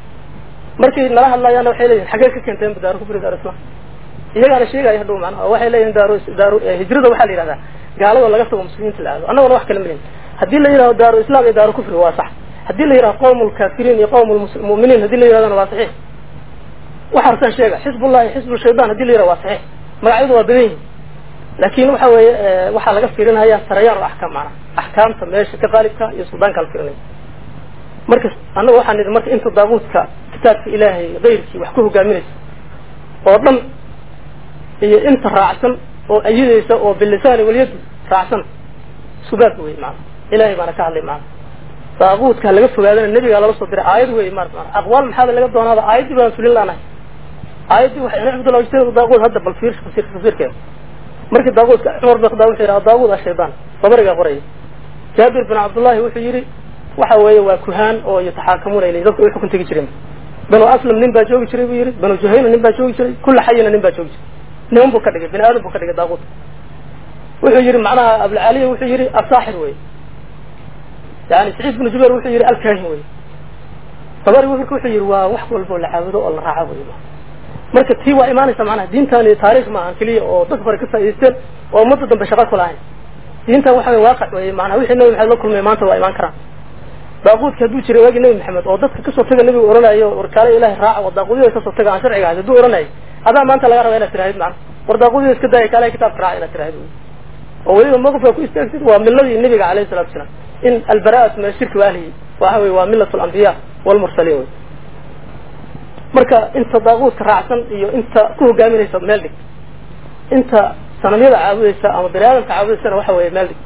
Markay nala hadlayaana waxay leeyihiin xaggee ka keenteen daaru kufri daaru islam iyagaana sheegaya hadhow macnaha waxay leeyihiin daaru daaru hijrada waxaa la yidhahdaa gaalada laga tago muslimiinta la aado annaguna wax kala melin haddii la yidhahdo daaru islam iyo daaru kufri waa sax. Haddii la yidhahdo qawm lkaafiriin iyo qawm lmuminiin haddii la yidhahdana waa saxiix. Waxa arkaan sheega xisbullahi xisbu shaytan haddii la yidhahdo waa saxiix. Magacyadu waa badan yihiin laakin waxa weeye waxaa laga fiirinaya sarayaan o axkaam macnaha axkaamta meesha ka qaalibka iyo suldaanka la fiirinaya marka annaga waxaan idhi marka inta daabuudka kitaabka ilaahay kayrkii wax ku hogaaminaysa oo dhan iyo inta raacsan oo ayidaysa oo bilisaani walyadi raacsan subaab wey maana ilahay baana ka hadlay maana daabuudka laga fogaadana nebigaa lala soo diray aayad wey maana aqwaal maxaaba laga doonaaba? Aayaddii baan fulin laanahay aayaddii waxay nacbudullah ijtanibu daaquud hadda bal fiir tafsir tafsirkeeda markii daaquudka cumar bin khadaab wuxuu yidhaha daaquud ashaydaan sabarigaa qoraya jaabir bin cabdullahi wuxuu yidhi waxa weeye waa kuhaan oo yataxaakamuuna ilay dadka ay xukun tegi jireen banu aslam nin baa joogi jiray buu yidhi. Banu juhayna nin baa joogi jiray. Kulla xayina nin baa joogi jiray. Niman buu ka dhigay bini aadam buu ka dhigay daaquud wuxuu yidhi macnaha abulcaaliya wuxuu yidhi asaaxir wey yani saciid binu jubayr wuxuu yidhi alkaahin wey sabari wuxuu yidhi waa wax walbo la caabudo oo la raaco wey marka tii waa imaanaysa macnaha diintani taarikh maahan keliya oo dadka hore ka faa'idaysteen oo ummadda dambe shaqa ku lahayn. Diintan waxa wey waaqac wey macnaha wixii nabi maxamed la kulmay maanta waa imaan karaan. Daaquudka hadduu jiray waagii nabi maxamed oo dadka ka soo taga nabigu oranayo warkaale ilahay raaca oo daaquudyada ka soo taga aan sharciga ahayd hadduu oranayo adaa maanta laga raba inaad tiraahid macna. War daaquudyada iska daaya kaale kitaabka raaca inaad tiraahid oo weliba mawqifka ku istaagtid waa miladii nabiga alayhi salatu wasalaam in albaraa'atu min ashirki wa ahlihi waxa wey waa millat alambiya walmursaliin wey marka inta daaquudka raacsan iyo inta ku hogaaminaysa meel dhig inta sanamyada caabudaysa ama bani aadamka caabudaysana waxa weeye meel dhig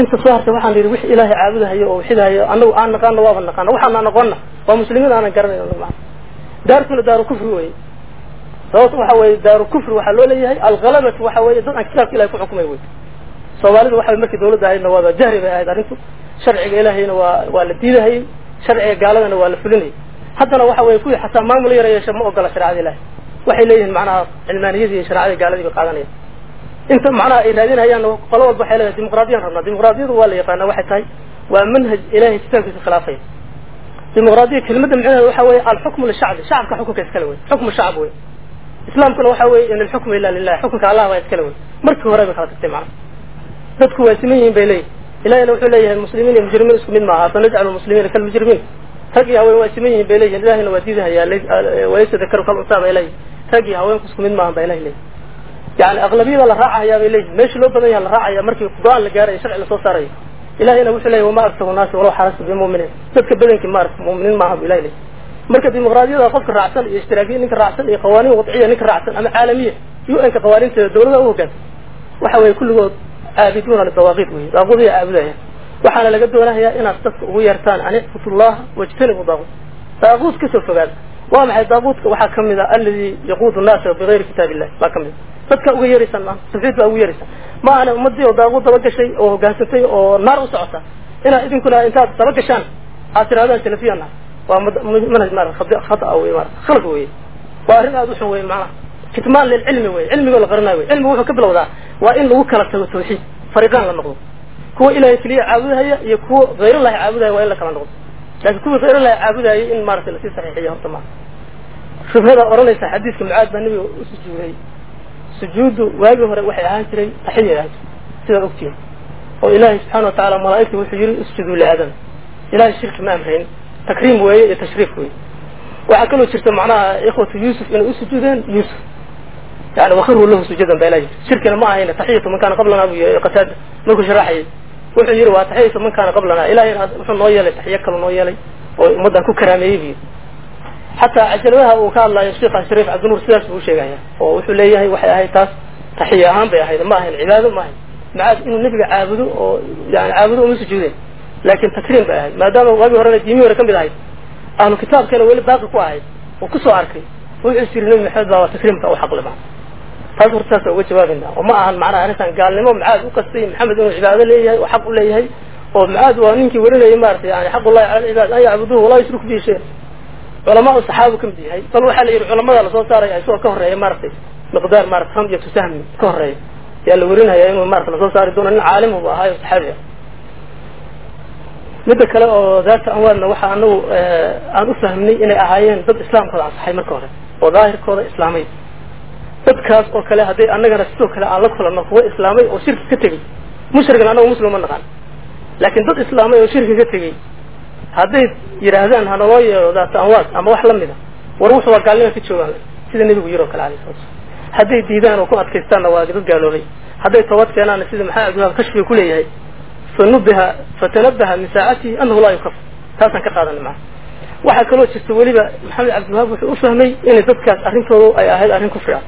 inta soo hartay waxaan yidhi wix ilaahay caabudahayo oo wixidahayo anagu aan naqaano waaba naqaano waxaana noqonna waa muslimiin aanan garanayn maa daartuna daaru kufri wey sababta waxa weeye daaru kufri waxaa loo leeyahay alghalabatu waxa weeye dad aan kitaabka ilahay ku xukumay wey soomaalidu waxa markii dawladda ahaydna waaba jahri bay ahayd arrintu. Sharciga ilaahayna waa waa la diidahayay. Sharciga gaaladana waa la fulinayay. Haddana waxa weye kuwii xataa maamul yara yeesha ma ogola shareecada ilahay waxay leeyihiin macnaha cilmaaniyadii iyo shareecadii gaaladii bay qaadanayaan. Inta macnaha ay raadinayaan qolo walba waxay leedahay dimuqraadiyaan rabnaa. Dimuqraadiyadu waa la yaqaana waxay tahay waa manhaj ilahay kitaabkiisa khilaafaya. Dimuqraadiya kelimada micnaheeda waxa weeye alxukmu lishacbi. Shacabka xukunka iskale wey xukmu shacab wey islaamkuna waxa weeye in alxukmu ila lilah xukunka allah baa iskale wey markii hore bay kala tagtay macnaha dadku waa siman yihiin bay leeyihiin ilahina wuxuu leeyahay muslimiin iyo mujrimiin isku mid maaha sanajcalu muslimiina kalmujrimiin rag iyo haween waa siman yihiin bay leeyihiin ilahina waa diidahayaa walaysa dakaru kal unsaa bay leeyihiin rag iyo haweenku isku mid maahan bay ilahi leeyihiin yani aqlabiyada la raacayaa bay leeyihiin meesha loo badan yaha la raacaya markii go'aan la gaarayo sharci la soo saarayo ilahina wuxuu leeyahy wama aktaru naasi walaw xarastu bimuminiin dadka badankii maarata muminiin maaha bu ilahi leeyahy marka dimuqraadiyada qofka raacsan iyo ishtiraakiya ninka raacsan iyo qawaaniin wadciya ninka raacsan ama caalamiya u n ka qawaaniinteeda dawlada u hogaansa waxa weeye kulligood caabiduuna lidawaaqiid wey daaqudiya caabudaya waxaana laga doonahayaa inaad dadka ugu yeertaan an icbudullaha wajtanibu daaquut daaquut ka soo fogaada waa maxay daaquutka waxaa ka mid a aladi yaquudu naasa bigayri kitaab illahi baa ka mid dadka uga yeeraysaan maa tawxiid baa ugu yeeraysaan ma ahana ummadii oo daaquut daba gashay oo hogaansantay oo naar u socota inaad idinkuna intaad daba gashaan aad tirahdaan salafiyana waa manhaj ma khata wey ma khalad wey waa arrin aada u xun wey macnaha kitmaan lilcilmi wey cilmigoo la qarinayo wey cilmigu wuxuu ka bilowdaa waa in lagu kala tago tawxiid fariqaan la noqdo. Kuwa ilahay keliya caabudahaya iyo kuwa hayrallahi caabudahaya waa in la kala noqdo. Laakiin kuwii hayrallahi caabudahayay in maaragtay la sii saxiixiya horta maa shubhada odhanaysa xadiiska mucaad baa nabiga u sujuuday sujuuddu waagii hore waxay ahaan jiray taxiya ahaan jiray sidaad ogtihin oo ilaahay subxaana wa tacaala malaa'igta wuxuu yihi isjuduu liaadam ilahay shirki ma amrayn takriim weeye iyo tashriif weeye. Waxaa kaloo jirta macnaha ikhwatu yuusuf inay u sujuudeen yuusuf yani wakiruu lahu sujadan baa ilahi shirkina ma ahayn taxiyatu man kaana qablana yihi qataada markuu sharaxayay wuxuu yihi waa taxiyatu man kaana qablana ilahay wuxuu noo yeelay taxiyo kale noo yeelay oo ummaddan ku karaameeyey yidhi xataa cajaladaha uu ka hadlayo sheikha shariif cabdinuur sidaas buu usheegaya oo wuxuu leeyahay waxay ahayd taas taxiya ahaan bay ahayd ma ahayn cibaado ma ahayn macaad inuu nebiga caabudo oo yani caabudo uma sujuudeen laakin takriim bay ahayd maadaama waagii horena diimihii hore ka mid ahayd ahlu kitaabkana weli baaqi ku ahayd oo ku soo arkay wuxuu is yiri nabi maxamed baa takriimka u xaqli maa taas horta saasa uga jawaabayna oo ma ahan macnaha arrintan gaalnimo macaad u kastay maxamed inuu cibaado leeyahay oo xaq u leeyahay oo macaad waa ninkii warinayay maratay yani xaq ullahi cala alcibaad an yacbuduhu walaa yushriku bihi shay culamaa u saxaabu ka mid yahay bal waxaa la yidhi culamada la soo saaraya isagoo ka horreeya maaragtay miqdaar maarata hamyatu sahmi ka horreeya yaa la werinaya inuu marata la soo saari doono nin caalim bu ahaayo saxaabi ah. Midda kale oo daata anwaadna waxa anagu aan u fahmnay inay ahaayeen dad islaamkooda ansaxay marka hore oo daahirkooda islaamay dadkaas oo kale hadday annagana sidoo kale aan la kulanno kuwa islaamay oo shirki ka tegey. Mushrigna anagu muslim ma naqaan. Laakiin dad islaamay oo shirki ka tegey hadday yidhaahdaan hanaloo yeero daata anwaad ama wax lamida war wuxu waa gaalnima ka joogaan sida nebigu yiri o kale alayh salatu hadday diidaan oo ku adkaystaanna waa dad gaaloobay. Hadday toobad keenaanna sida maxaa abdiwaab kashfiga kuleeyahay fanubiha fatanabaha min saacatihi anahu laa yukaf taasaan ka qaadanay maa waxaa kaloo jirta weliba maxamed cabdiwahaab wuxuu u fahmay inay dadkaas arrintooda ay ahayd arrin kufri ah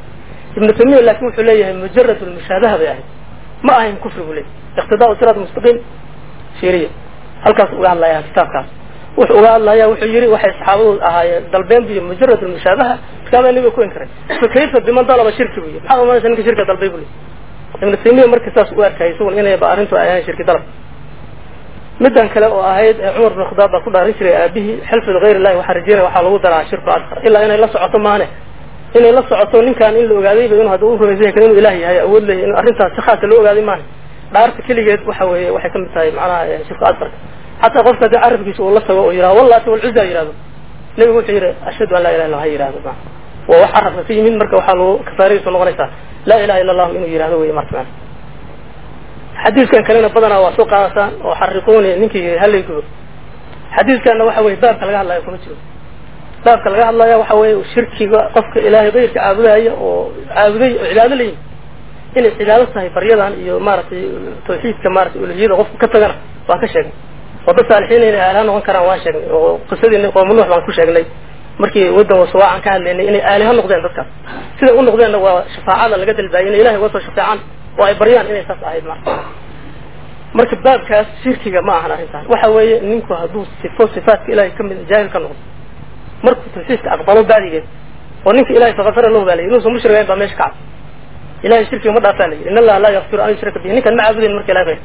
ibnu tamiya laakin wuxuu leeyahay mujarad lmushaabaha bay ahayd. Ma ahayn kufri buu leeyahy iqtidaa siraat mustaqiim fiiriya halkaas uga hadlaya kitaabkaas. Wuxuu uga hadlaya wuxuu yihi waxay saxaabadu ahaayeen dalbeen biyo mujarad lmushaabaha markaabaa nabiga ku inkaray fa kayfa biman dalaba shirki buy maxaa umanaysa ninka shirka dalbay buli ibnu taymiya marka saas u arkayay isagun inayba arrintu ay ahayn shirki dalab. Middan kale oo ahayd cumar bin khadaab baa ku dhaarin jiray aabihii xilfid hayr illahi waxaa rajeynaya waxaa lagu daraa shirku adkar ilaa inay la socoto maane inay la socoto ninkan in la ogaadayba inuu hadda u rumaysan yahay inuu ilaah yahay awood leeyahy inuu arrintaas si khaasa loo ogaaday maane dhaarta keligeed waxa weeye waxay ka mid tahay macnaha shirku adkarka xataa qofka haddii carabkiisa uu la tago oo yihahdo wallati walcuza yihahdo nebigu wuxuu yihi ashhadu an laa ilaha illa ha yihahdo ma waa wax carabka ka yimid marka waxaa lagu kafaaradiisu noqonaysaa laa ilaha illa allahu inuu yihahdo wey marka. Mana xadiiskan kalena badanaa waa soo qaadataan oo xariquuni ninkii halay gubo. Xadiiskanna waxa weye baabka laga hadlaya kuma jiro baabka laga hadlaya waxa weye shirkiga qofka ilaahay kayrka caabudaya oo caabuday oo cibaado layihi inay cibaado tahay baryadan iyo maaragtay tawxiidka maratay uluhiyada qofka ka tagana waan ka sheegnay. Oo dad saalixiin inay aalaha noqon karaan waan sheegnay. Oo qisadii qoomu nuux baan ku sheegnay. Markii waddan wasawaacan ka hadlaynay inay aaliha noqdeen dadkaas siday u noqdeenna waa shafaacada laga dalbaayay inay ilahay uga soo shafeecaan oo ay baryaan inay saas ahayd marka marka baabkaas shirkiga ma ahan arrintaas waxa weeye ninku hadduu sifo sifaatka ilahay ka mid jaahil ka noqdo markuu tawxiidka aqbalo bacdigeed oo ninka ilahay fakafara lahu baa la yidhi inuusan mushrigayn baa meesha kacab ilahay shirkiga ma dhaafaa la yidhi. In allaha laa yakfiru an yushraka bihi. Ninkan ma caabudayn marka ilahay bayr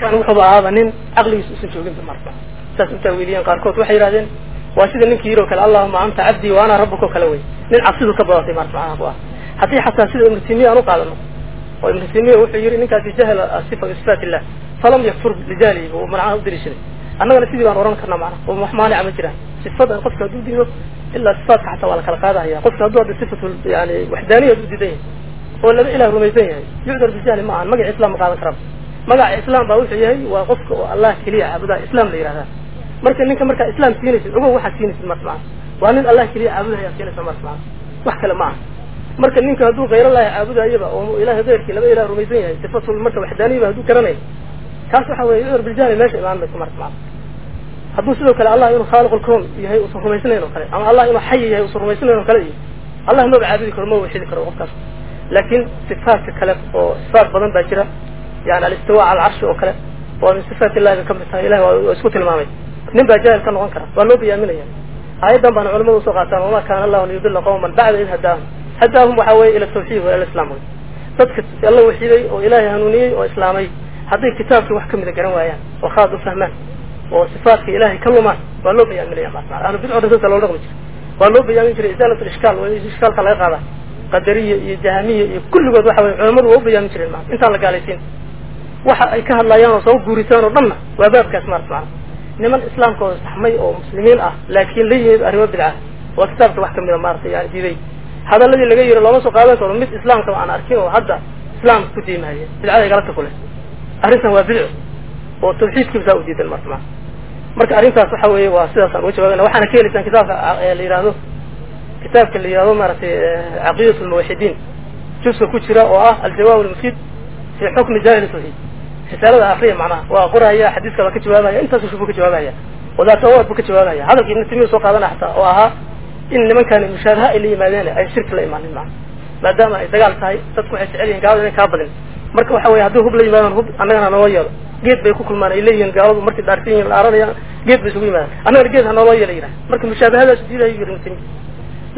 kan wuxuuba ahaaba nin caqligiisa usan jooginba marka saas u taawiiliyeen qaarkood waxay yidhahdeen waa sida ninkii o kale allahuma anta cabdii wa ana rabuka o kale wey. Nin cabsidu ka badatay marka macnaha ku ah haddii xataa sida ibnu taymiya aan u qaadano oo ibnu taymiya wuxuu yihi ninkaasi jahla sifa sifaat illah falam yakfur lijahlihi buu macnaha u daliishaday annagana sidii baan oran karnaa macnaha oo wax maanica ma jiraan? Sifadan qofka hadduu diido ilaa sifaatka xataa waa la kala qaadahaya qofka hadduu hadda sifatu yani waxdaaniyad u diidan yahay oo laba ilah rumaysan yahay yucdar bijahli ma ahan. Magaca islam ma qaadan karaba magaca islaam baa wuxuu yahay waa qofka oo allah keliya caabudaa islaam la yihahdaa marka ninka markaa islaam siinaysid ogow waxaad siinaysid marka macana waa nin allah keliya caabudaya ad siinaysa marka macana wax kale ma aha marka ninka hadduu khayralahi caabudayaba oo ilahay keyrkii laba ilah rumaysan yahay sifatul marka waxdaaniyaba hadduu garanayo kaas waxa weye yucdar biljahli meesha imaan mayso marka macana hadduu sidoo kale allah inuu khaaliq lkown yahay uusan rumaysnayn oo kale ama allah inuu xayi yahay uusan rumaysnayn oo kale iyo allah maba caabudi karo ma waxidi karo qofkaas laakiin sifaatka kale oo sifaat badan baa jira yani alistiwa cala alcarshi oo kale waa min sifaat illahi bay ka mid tahay ilahi waa isku tilmaamay. Nin baa jaahil ka noqon kara waa loo bayaaminaya aayaddan baana culamadu u soo qaataan wama kana allahu liyudila qawman bacda id hadaahum hadaahum waxa weye ila tawxiid wa ila islam wey dadka alla waxiday oo ilaahay hanuuniyey oo islaamay hadday kitaabkii wax kamida garan waayaan oo khaad u fahmaan oo sifaatka ilahay ka lumaan waa loo bayaaminaya maasma ahlu bidco dhan dadka loo dhaqmi jira waa loo bayaamin jiray izaalat ishkaal waa ishkaalka laga qaadaa. Qadariya iyo jahamiya iyo kulligood waxa weye culamadu waa u bayaamin jireen maa intaan la gaalaysiin. Waxa ay ka hadlayaan oo soo guuritaan oo dhanna waa baabkaas maarata macana niman islaamkooda saxmay oo muslimiin ah laakiin la yimid arrimo bidca waa kitaabka wax kamida maarata yani diiday hadaladii laga yiri looma soo qaadan karo mid islaamka aan arkin oo hadda islaamka ku diimahaya bidcada galata kule arrintan waa bidco oo tawxiidkiiba saa u diidan marta maa marka arrintaas waxa weeye waa sidaasaan uga jawabana waxaana ka helaysaan kitaabka la yihahdo kitaabka la yihahdo maaragtay caqiidat lmuwaxidiin juska ku jira oo ah aljawaab almufiid fi xukmi jahil tawxiid risaalada akriya macnaha. Waa qoraya xadiiska baa ka jawaabaya intaasu shubuu ka jawaabaya. Wadaatawaad buu ka jawaabaya. Hadalka ibnu timiya soo qaadana xataa oo ahaa in nimankani mushaabaha ay la yimaadeen ay shirki la imaanin maa maadaama ay dagaal tahay dadku waxay jecel yihiin gaalada inay kaa badin marka waxa weye haddii hub la yimaadaan hub annagana hanoola yeelo. Geed bay ku kulmaan ay leeyihiin gaaladu markay dhaarsan yihiin la aaranaya geed bay isugu yimaadaan. Annagana geed hanoola yeela yidhaha marka mushaabahadaas diidayo yiri timiya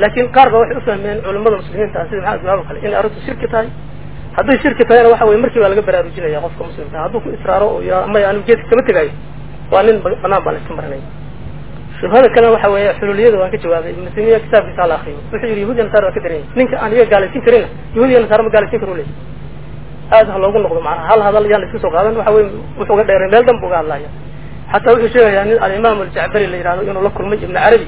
laakiin qaar ba waxay ufahmeen culamada muslimiinta sida maxamed jawaab o kale inay arrintu shirki tahay. Hadday shirki tahayna waxa weye markii baa laga baraarujinaya qofka muslimka hadduu ku israaro oo yihahdo maya anigu geedka kama tegaayo. Waa nin banaan baa la iska marinaya shubhada kalena waxa weeye xululiyada waan ka jawaabay ibnu timiya kitaabkiisa hala akriyo wuxuu yidhi yahuud iyo nasaara waa ka daran ninka aan iyaga gaalaysin karina yahuud iyo nasaara ma gaalaysin karo ley aad ha loogu noqdo macnaha hal hadal yaan la iska soo qaadan waxa weye wuxuu ga dheeray meel dhan bu uga hadlaya xataa wuxuu sheegayaa nin alimaam aljacbari la yihahdo inuu la kulmay ibnu carabi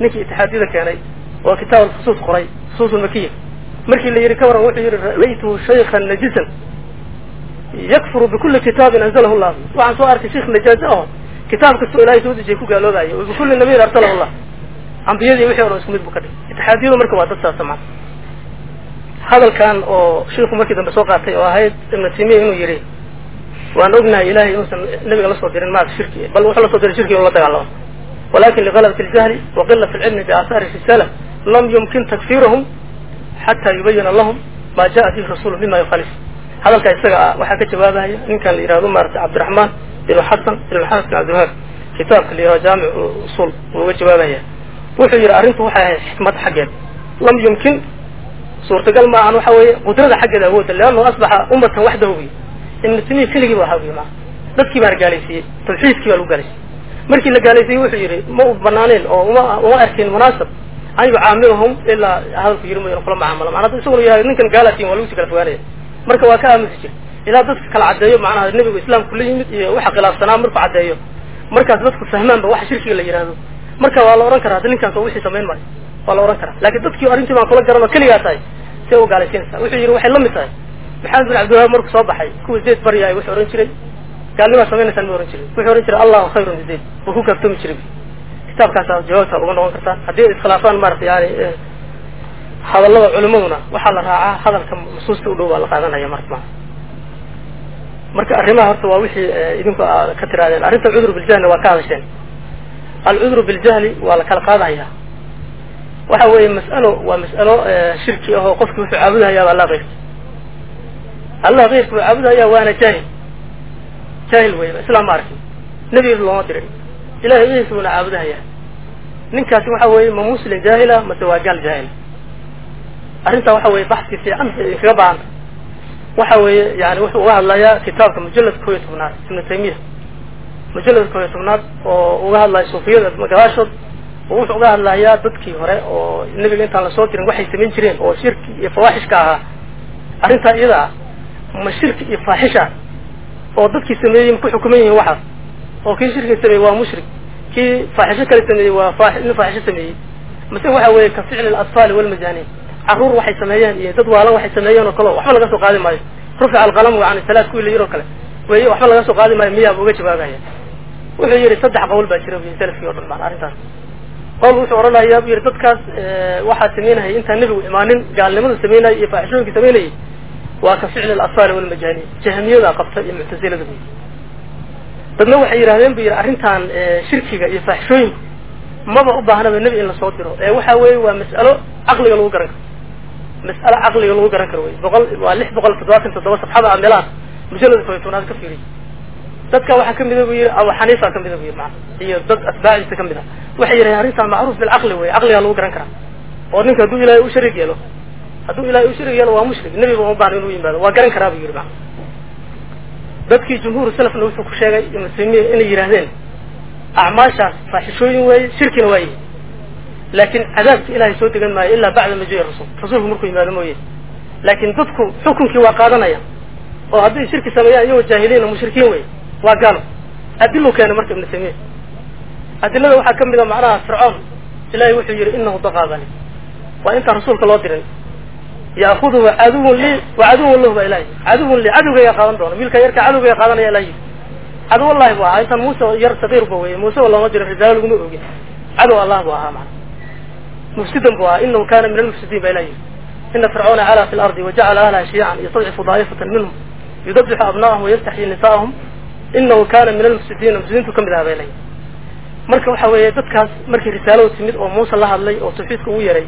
ninkii itixaadiyada keenay oo kitaab alfusuus qoray fusuus makiya markii la yidhi ka waran wuxuu yidhi ra'aytuhu shaykhan najisan yakfuru bikuli kitaabin anzalahu llah waxaan soo arkay sheikh najaaze aho kitaab kastoo ilahay soo dejiyay ku gaaloobayo o bikulli nabiyin arsalahu llah ambiyadii wixii dhan isku mid bu ka dhigay. Itixaadiyadu marka waa dad saasa maa hadalkan oo shiiku markii dambe soo qaatay oo ahayd ibnu timiya inuu yidhi waan ognahay ilahay inuusan nabiga la soo dirin maata shirki bal wuxuu la soo diray shirki inu la dagaalamo. Walakin ligalabati ljahli wa qilat lcilmi biaahaari risala lam yumkin takfirahum xataa yubayina lahum ma jaءa bihi rasulu mima yukhalif. Hadalkaa isaga ah waxaa ka jawaabaya ninkan la yihahdo maarata cabdiraxmaan ibnu xasan ibn maxamed bin cabdiwahaab kitaabka la yihahdo jaamic usul uu uga jawaabaya. Wuxuu yidhi arrintu waxay ahayd xikmad xaggeed. Lam yumkin suurtagal ma ahan waxa weeye qudrada xaggeeda awoodda leannahu asbaxa ummatan waxdahu wy ibnu timiya keligii bu ahaa wy maa dadkii baana gaalaysiiyey tawxiidkii baa lagu gaalaysiiyey. Markii la gaalaysiiyey wuxuu yidhi ma u banaaneen oo uma uma arkin munaasab. An yucaamilahum ilaa hadalku yiri mooyaan kula macaamalo macnaa isaguna yahay ninkan gaalatiin waa lagu sii kala fogaanaya. Marka waa ka aamusi jir ilaa dadka kala caddeeyo macnaha nebigu islaamku la yimid iyo waxa khilaafsanaa markuu caddeeyo. Markaas dadku fahmaanba waxa shirkiga la yihahdo marka waa la ohan karaa ninkaas oo wixii samayn maayo waa la ohan karaa. Laakiin dadkii arrintii baan kula garan oo keligaa tahay see u wuxuu yidhi waxay la mid tahay. Maxamed bin cabdiwahaab markuu soo baxay kuwa zayd baryaay wuxuu ohan jiray gaalnimaa samaynaysaan ma ohan jiray wuxuu ohan jiray allahu khayrun min zayd wuu ku kaaftoomi jiray. Kitaabkaasa jawaabtaad uga noqon kartaa. Haddii ay iskhilaafaan maarata yani hadallada culimaduna waxaa la raacaa hadalka nusuusta u dhow baa la qaadanaya marka. Maa marka arrimaha horta waa wixii idinku ka tiraadeen. Arrinta cudru biljahli waa ka hadasheen alcudru biljahli waa la kala qaadaya. Waxa weeye mas'alo waa mas'alo shirki ahoo qofki wuxuu caabudahayaaba allah keyrki allah keyrki buu caabudahaya waana jaahil. Jaahil wey islaam ma arkin. Nebigiis looma dirin ilahay idiisa buuna caabudahaya ninkaasi waxa weeye ma muslim jaahila mase waa gaal jaahil. Arrintaa waxa weye baxsi fiican kaga baahanta waxa weeye yani wuxuu uga hadlayaa kitaabka mujalladka kow iyo tobnaad ibnu taymiya mujalladka kow iyo tobnaad oo uga hadlaya suufiyada gadaashood oo wuxuu uga hadlayaa dadkii hore oo nebiga intaan la soo dirin waxay samayn jireen oo shirki iyo fawaaxishka ahaa. Arrintaa iyada ah ma shirki iyo faaxisha oo dadkii sameeyey ma ku xukuman yihiin waxaas oo kii shirkiga sameeyey waa mushrik kii faaxisho kale sameeyey waa nin faaxisho sameeyey. Mase waxa weeye ka ficli alatfaali walmajaaniin carruur waxay sameeyeen iyo dad waalan waxay sameeyeen oo kale waxba laga soo qaadi maayo. Rufica alqalamu can salaad kuwii la yiroo kale wey waxba laga soo qaadi maayo miyaaba uga jawaabaya. Wuxuu yidhi saddex qowl baa jira buy salafkii o dhan maan arrintaas. Qowl wuxuu odhanayaa bu yidhi dadkaas waxaa samaynahayay intaan nebigu imaanin gaalnimada samaynayay iyo faaxishooyinkii samaynayay waa ka ficli alatfaali walmajaaniin jahmiyada qabta iyo muctasilada buy dadna waxay yidhahdeen bu yidhi arrintan shirkiga iyo faaxishooyinku maba u baahnaba nebi in la soo diro. Ee waxa weeye waa mas'alo caqliga lagu garan karo. Mas'alo caqliga lagu garan karo wey. Boqol waa lix boqol toddobaatan toddoba sabxada a meelaha mujalada toban tobnaad ka fiiriy dadka waxaa kamida bu yidhi abu xaniifa kamida bu yidhi maana iyo dad atbaaciisa ka mid a. Waxay yidhahdeen arrintan macruuf bilcaqli wey caqligaa lagu garan karaa. Oo ninka hadduu ilaahay u sharig yeelo hadduu ilahay u sharig yeelo waa mushrik. Nebiga uma baahna inuu yimaado. Waa garan karaa bu yidhi maana dadkii jumhuur salafna wuxuu ku sheegay ibnu inay yidhahdeen acmaashaas faaxishooyin weeye shirkina waa yihi laakin cadaabka ilahay soo degan maayo ilaa bacda majii'i rasul rasuulku markuu yimaado mooye. Laakin dadku xukunkii waa qaadanaya oo hadday shirki sameeyaan iyagoo jaahiliina mushrikiin wey waa gaalo adilu keena marka ibnu taymiya. Adilada waxaa ka mid a macnaha fircoon. Ilahay wuxuu yihi inahu daqaabani waa intaan rasuulka loo dirin yaakuduhu caduwun lii wa caduwun lahu ba ilahay caduwun li cadowgayga qaadan doona wiilka yarka cadowgayga qaadanaya ilahay yii cadow allahi bu ahaa. Intaan muuse yar saqiir ba weye muuse looma jiro risaalo laguma ogin cadow allah bu ahaa mana mufsidan bu ahaa. Inahu kana min almufsidiin ba ilahi yii ina fircauna calaa fi lardi wajacala ahlaha shiican yastadcifu daa'ifatan minhum yudabixu abna'ahum wayastaxyi nisaa'ahum inahu kana min almufsidiina mufsidiintu ka mid aha ba ilahi marka waxa weeye dadkaas markii risaalo timid oo muuse la hadlay oo tawxiidka ugu yaray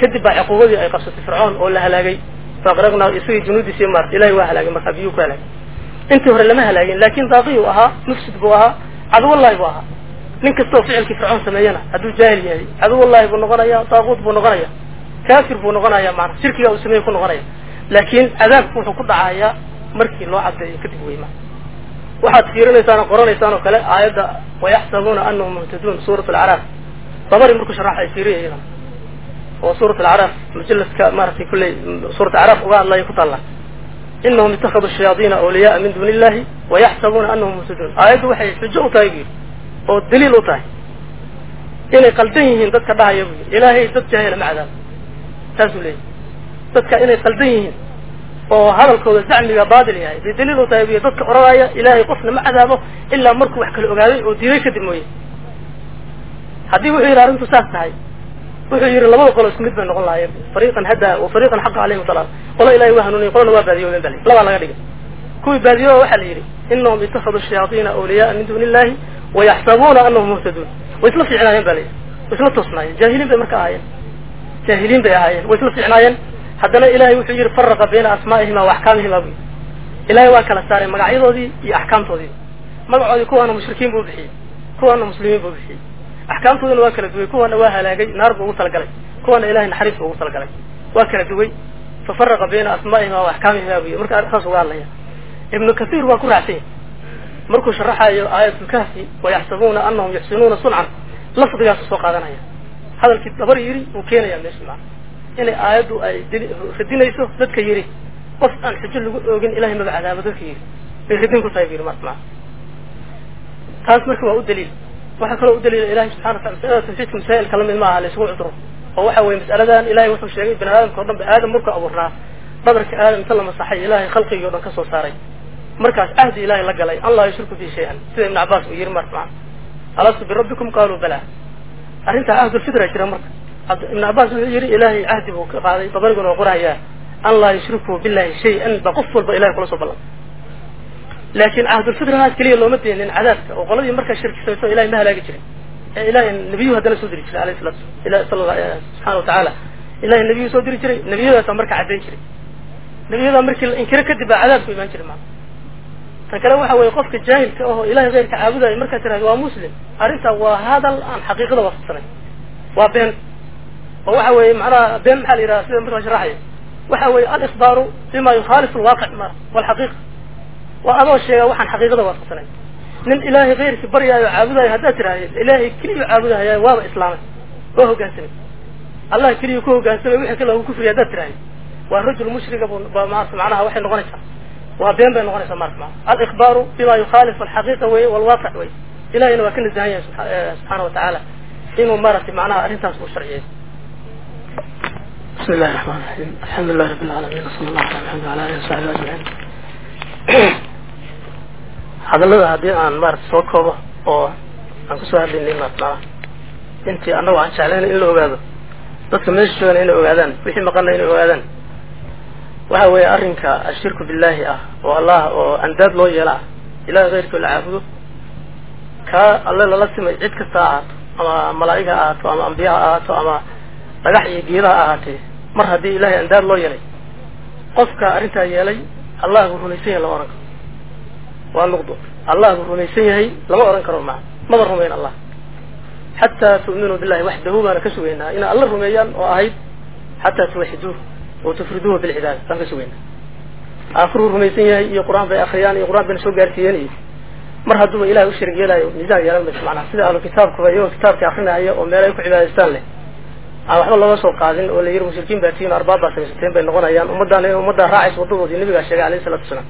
kadib baa ciquubadii ay qabsatay fircoon oo la halaagay faaqraqnaa isagii junuudiisii maarta ilahay waa halaagay markaa biyuu ku halaagay intii hore lama halaagin laakin daaqi u ahaa mufsid buu ahaa caduwallahi buu ahaa nin kastoo ficilkii fircoon sameeyana hadduu jaahil yahay caduwallahi buu noqonaya daaquud buu noqonaya kaafir buu noqonaya maana shirkiga uu sameeye ku noqonaya laakin cadaabku wuxuu ku dhacayaa markii loo cadeeyo kadib weyma waxaad fiirinaysaan oo qoranaysaan oo kale aayadda wayaxsabuuna anahum muhtaduun suurat alcaraaf dabari markuu sharaxa ay fiiriya iyadana. Oo suurat alcaraaf mujaladka maratay kulley suurat acraaf uga hadlaya ku taalla. Inahum itakaduu shayaadiina awliyaaa min duuni illahi wayaxsabuuna anahum muhtaduun aayaddu waxay xujo u tahay bu yidhi oo daliil u tahay. Inay qaldan yihiin dadka dhahaya bu yidhi ilaahay dad jaahila ma cadaabo saasuu leeyahy dadka inay qaldan yihiin oo hadalkooda zacmiga baatil yahay. Bay daliil u tahay yidhi dadka odhanaya ilaahay qofna ma cadaabo ilaa markuu wax kala ogaaday oo diiday kadib mooye. Haddii wuxuu yidhi arrintu saas tahay wuxuu yidhi labada qolo isku mid bay noqon lahaayeen. Fariiqan haddaa wa fariiqan xaqa calayhim dalaal qola ilahay waa hanuuniye qolana waa baadiyoobeen bal labaa laga dhigay. Kuwii baadiyooba waxaa la yidhi inahum itakaduu shayaadiina awliyaaa min duuni illahi wayaxsabuuna anahum muhtaduun way isla fiicnaayeen ba la yidhi. Way isla toosnaayeen. Jaahiliin bay marka ahaayeen. Jaahiliin bay ahaayeen. Way isla fiicnaayeen haddana ilahay wuxuu yidhi faraqa bayna asmaa'ihima wa axkaamihima. Bu ilahay waa kala saaray magacyadoodii iyo axkaamtoodii magacoodii kuwaana mushrikiin buu bixiyey kuwaana muslimiin buu bixiyey. Axkaamtoodina waa kala duway kuwana waa halaagay naar buu ugu talagalay kuwana ilahay naxariis buu ugu talagalay waa kala duway fafaraqa bayna asmaa'ihima wa axkaamihima buy marka saas uga hadlaya ibnu kathiir waa ku raacsanya markuu sharaxayo aayatulkahfi wayaxsabuuna anahum yuxsinuuna suncan lafdigaasu soo qaadanaya. Hadalkii dabar yidhi uu keenaya meesha maana inay aayaddu ay radinayso dadka yidhi qof aan xujo lagu oogin ilahay maba cadaabo dadka yidhi bay radin ku tahay bu yidhi maana taas marka waa u daliil. Waxaa kaloo u daliila ilahay subxana wataala masalada tawxiidka masaa'ilka la mid maaha la isugu cuduro oo waxa weye mas'aladan ilahay wuxuu sheegay bani aadamka o dhan ba aadam markuu abuurnaa dhabarka aadam inta la masaxay ilahay khalqigii o dhan ka soo saaray. Markaas cahdi ilahay la galay. An laa yushriku bi shay-an. Sida ibn cabaas uu yihi marka alastu birabbikum qaaluu bala. Arrintaa cahdulfitra jira marka ibn cabaas wuxuu yihi ilahay cahdi buu ka qaaday dabariguna waa qorahayaa an laa yushrikuu billahi shay-an ba qof walba ilahay kula soo ballan. Laakin cahdulfitrahaas keliya looma deenin cadaabka oo qoladii markaa shirki samayso ilahay ma halaagi jirin. Ee ilahay nebiyuhu haddana soo diri jiray alayh salatu ila sal subxana watacaala ilahay nebiyuu soo diri jiray nebiyadaasaa marka caddayn jiray. Nebiyadaa markii la inkiro kadib baa cadaabku imaan jiray maana tan kale waxa weye qofka jaahilka ahoo ilahay keyrka caabudayo markaa tirahda waa muslim arrintaa waa hadal aan xaqiiqada waafaqsanay waa been oo waxa weye macnaha been maxaa la yidhaha sida markaa sharaxaya waxa weye alikhbaaru bima yukhaalifu alwaaqic ma walxaqiiqa waa adoo sheega waxaan xaqiiqada waafaqsanay nin ilaahay keyrkii baryaayo caabudayo haddaad tirahdid ilaahay keliyu caabudahaya waaba islaamay. Waa hogaansamay allah keliyu ku hogaansamay wixii kale ugu kufriya haddaad tirahdid waa rajul mushriga bu ba maarata macnaha waxay noqonaysaa. Waa been bay noqonaysaa marka maa alikhbaaru bima yukhaalifu alxaqiiqa weye walwaaqic wey ilahayna waa ka nasahan yahay subxaana watacaala inuu maaragtay macnaha arrintaas uu sharciyay bismi illahi raxmaan raxiim alxamdu lilahi rabbi alcaalamiin wasala allahu ala maxamed wala alihi wasaxbi ajmaciin hadallada haddii aan maarata soo koobo oo aan ku soo hadlaynay maarata intii annagu aan jeclayna in la ogaado dadka meesha joogana inay ogaadaan wixii maqana inay ogaadaan. Waxa weeye arrinka ashirku billahi ah oo allah oo andaad loo yeela ah ilahay keyrkoo la caabudo kaa alle lala simay cid kasta ha ahaato ama malaa'ig ha ahaato ama ambiya ha ahaato ama dhagax iyo geeda ha ahaatee mar haddii ilahay andaad loo yeelay qofka arrintaa yeelay allah buu rumaysan yahay lama ohan karo. Waa nuqdo allah buu rumaysan yahay lama odhan karo maa maba rumayn allah. Xataa tu'minuu billahi waxdahu baana ka sugaynaa. Inay alla rumeeyaan oo ahayd xataa tuwaxiduuh oo tufriduuhu bilcibaada baan ka sugaynaa. Aakhiruu rumaysan yahay iyo qur'aan bay akriyaan iyo qur'aan bayna soo gaarsiiyeen iyo mar hadduuba ilahay u sharig yeelaayo miisaan yeelan mayso macnaha sida ahlu kitaabkuba iyagoo kitaabka akrinaya oo meel ay ku cibaadaystaan leh aan waxba looga soo qaadin oo la yiri mushrikiin baa tihiin arbaab baa samaysateen bay noqonayaan. Ummaddan ummaddaa raacaysa wadadoodii nabigaa sheegay alayhi salatu wasalaam.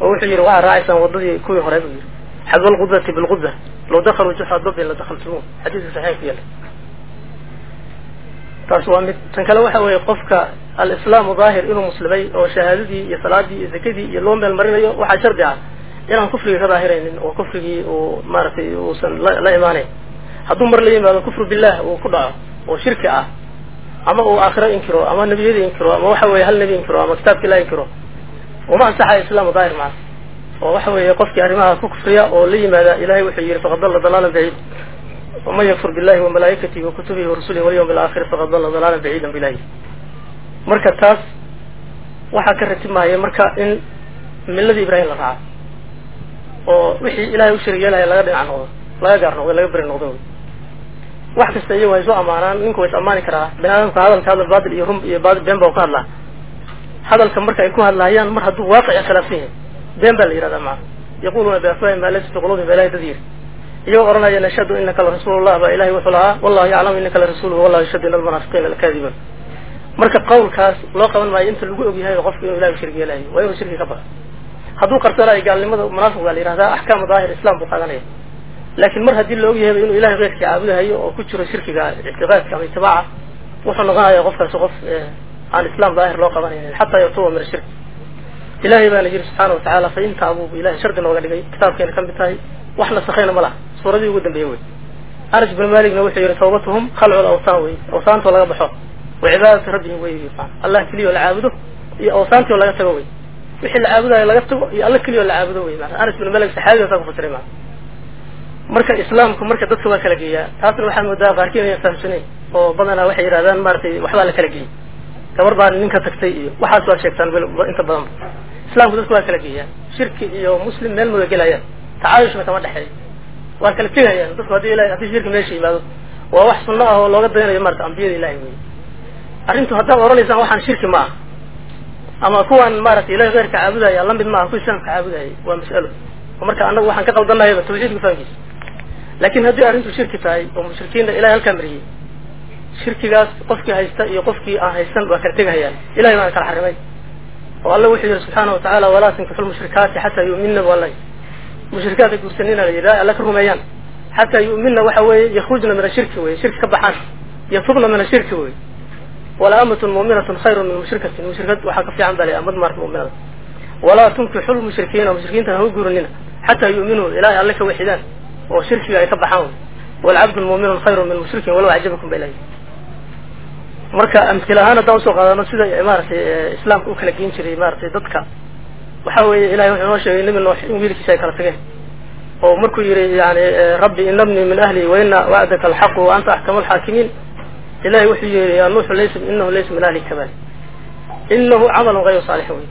Oo wuxuu yidhi waxaa raacaysaan wadadii kuwii hore buu yidhi xadwa lqudati bilquda law dakaluu juxa la dakaltumuun xadiiska saxiix ku yaalla taas waa mid tan kale waxa weeye qofka alislaamu daahir inuu muslimay oo shahaadadii iyo salaadii iyo zakadii iyo loo meel marinayo waxaa shardi ah inaan kufrigii ka daahiraynin oo kufrigii uu maaragtay uusan la imaanayn. Hadduu mar la yimaado kufru billah uu ku dhaco oo shirki ah ama uu aakhiro inkiro ama nebiyada inkiro ama waxa weeye hal nebi inkiro ama kitaabkii la inkiro uma ansaxayo islaamu daahir maca oo waxa weeye qofkii arrimaha ku kufriya oo la yimaada ilahay wuxuu yihi faqad dalla dalaalan baciid. Waman yakfur billahi wa malaa'ikatihi wa kutubihi wa rusulihi walyawmi alaakhir faqad dalla dalaalan baciidan bilahi marka taas waxaa ka ratibmahaya marka in milladii ibraahim la raaco oo wixii ilahay u sharig yeelaya laga dhinac noqdo laga gaar noqdo laga beri noqdo wax kasta iyagu way soo amaanaan ninku way is amaani karaa. Bini aadamka hadalka hadal baadil iyo rum iyo been baa ku hadlaa. Hadalka marka ay ku hadlaayaan mar hadduu waaqic khilaafsan yahay been baa la yihahdaa maa yaquluuna biafwaahim maa laysa fi qulubihim baa ilahay dad yiri iyagoo odhanaya nashhadu inaka larasuulullah baa ilahay wuxuu lahaa wallahu yaclamu inaka larasuuluhu wallahu yashhadu ina almunaafiqiina lakaadibuun marka qawlkaas loo qaban maayo inta lagu og yahay qofka inuu ilahay shirki yeelayo waa inuu shirki ka baxo hadduu qarsanayo gaalnimada munaafiq baa la yihahdaa axkaamu daahir islam buu qaadanaya laakiin mar haddii la og yahayba inuu ilahay keyrkii caabudahayo oo ku jiro shirkiga ictiqaadka ama itibaaca wuxuu noqonaya qofkaasi qof aan islam daahir loo qabanaynin xataa yatuuba min ashirk ilahay baana yiri subxaana watacaala fa intaabuu ilahay shardi nooga dhigay. Kitaabkeena ka mid tahay wax nasakayna ma laha. Suuradii ugu dambeeye wey. Anas ibn malikna wuxuu yihi tawbatuhum khalcul awsaan wey. Awsaantoo laga baxo. Wa cibaadati rabbihim wey allah keliya oo la caabudo iyo awsaantii oo laga tago wey. Wixii la caabudayo laga tago iyo alla keliya oo la caabudo wey anas ibn malik saxaabigasaa ku fasiray maana marka islaamku marka dadka waa kala geeyaa taasna waxaa moodaa qaarkiin inay fahamsanayn oo badanaa waxay yidhahdaan maaragtay waxbaa la kala geeyey gabar baa ninka tagtay iyo waxaas waa sheegtaan inta badanba islaamku dadka waa kala geeyaa shirki iyo muslim meel muda gelayaan tacaayushna kama dhexeeyo. Waa kala tegayaan dadku haddii ilahay haddii shirki meesha yimaado waa wax sunno ah oo looga dayanayo marata ambiyada ilahay wey arrintu haddaad odhanaysaan waxaan shirki ma aha ama kuwan maaragtay ilahay keyrka caabudaya la mid maaha kuwa islaamka caabudayay waa mas'alo. Marka annagu waxaan ka qaldanahayba tawxiidka fahamkiisa laakin haddii arrintu shirki tahay oo mushrikiinna ilahay halkaa mariyey shirkigaas qofkii haysta iyo qofkii aan haysan waa kala tegahayaan ilahay baana kala xarimay. Oo alla wuxuu yihi subxaana watacaala walaa tunkixu lmushrikaati xataa yu'minna wala mushrikaadka guursanina la yidhaha alla ka rumeeyaan. Xataa yu'minna waxa weeye yakhrujna min ashirki weye shirki ka baxaan. Yatubna min ashirki wey wala amatun mu'minatun khayrun min mushrikatin. Mushrikad waxaa ka fiican baa la amad maarta mu'minada. Walaa tunkixu lmushrikiina mushrikiinta ha guuranina xataa yu'minuu ilaahay alle ka waxidaan oo shirkiga ay ka baxaan. Walcabdu muminun khayru min mushrikin walow ajabakum ba ilahi marka amhil ahaan haddaan u soo qaadano sida maaragtay islaamka u kala geen jiray maaragtay dadka waxa weeye ilahay wuxuu noo sheegay nebi noox in wiilkiisa ay kala tageen. Oo markuu yihi yani rabbi inabnii min ahli wa ina wacdaka alxaqu wa anta axkamu alxaakimiin ilahay wuxuu yihi ya nuuxu laysa inahu laysa min ahli kabali inahu camalun hayru saalix wey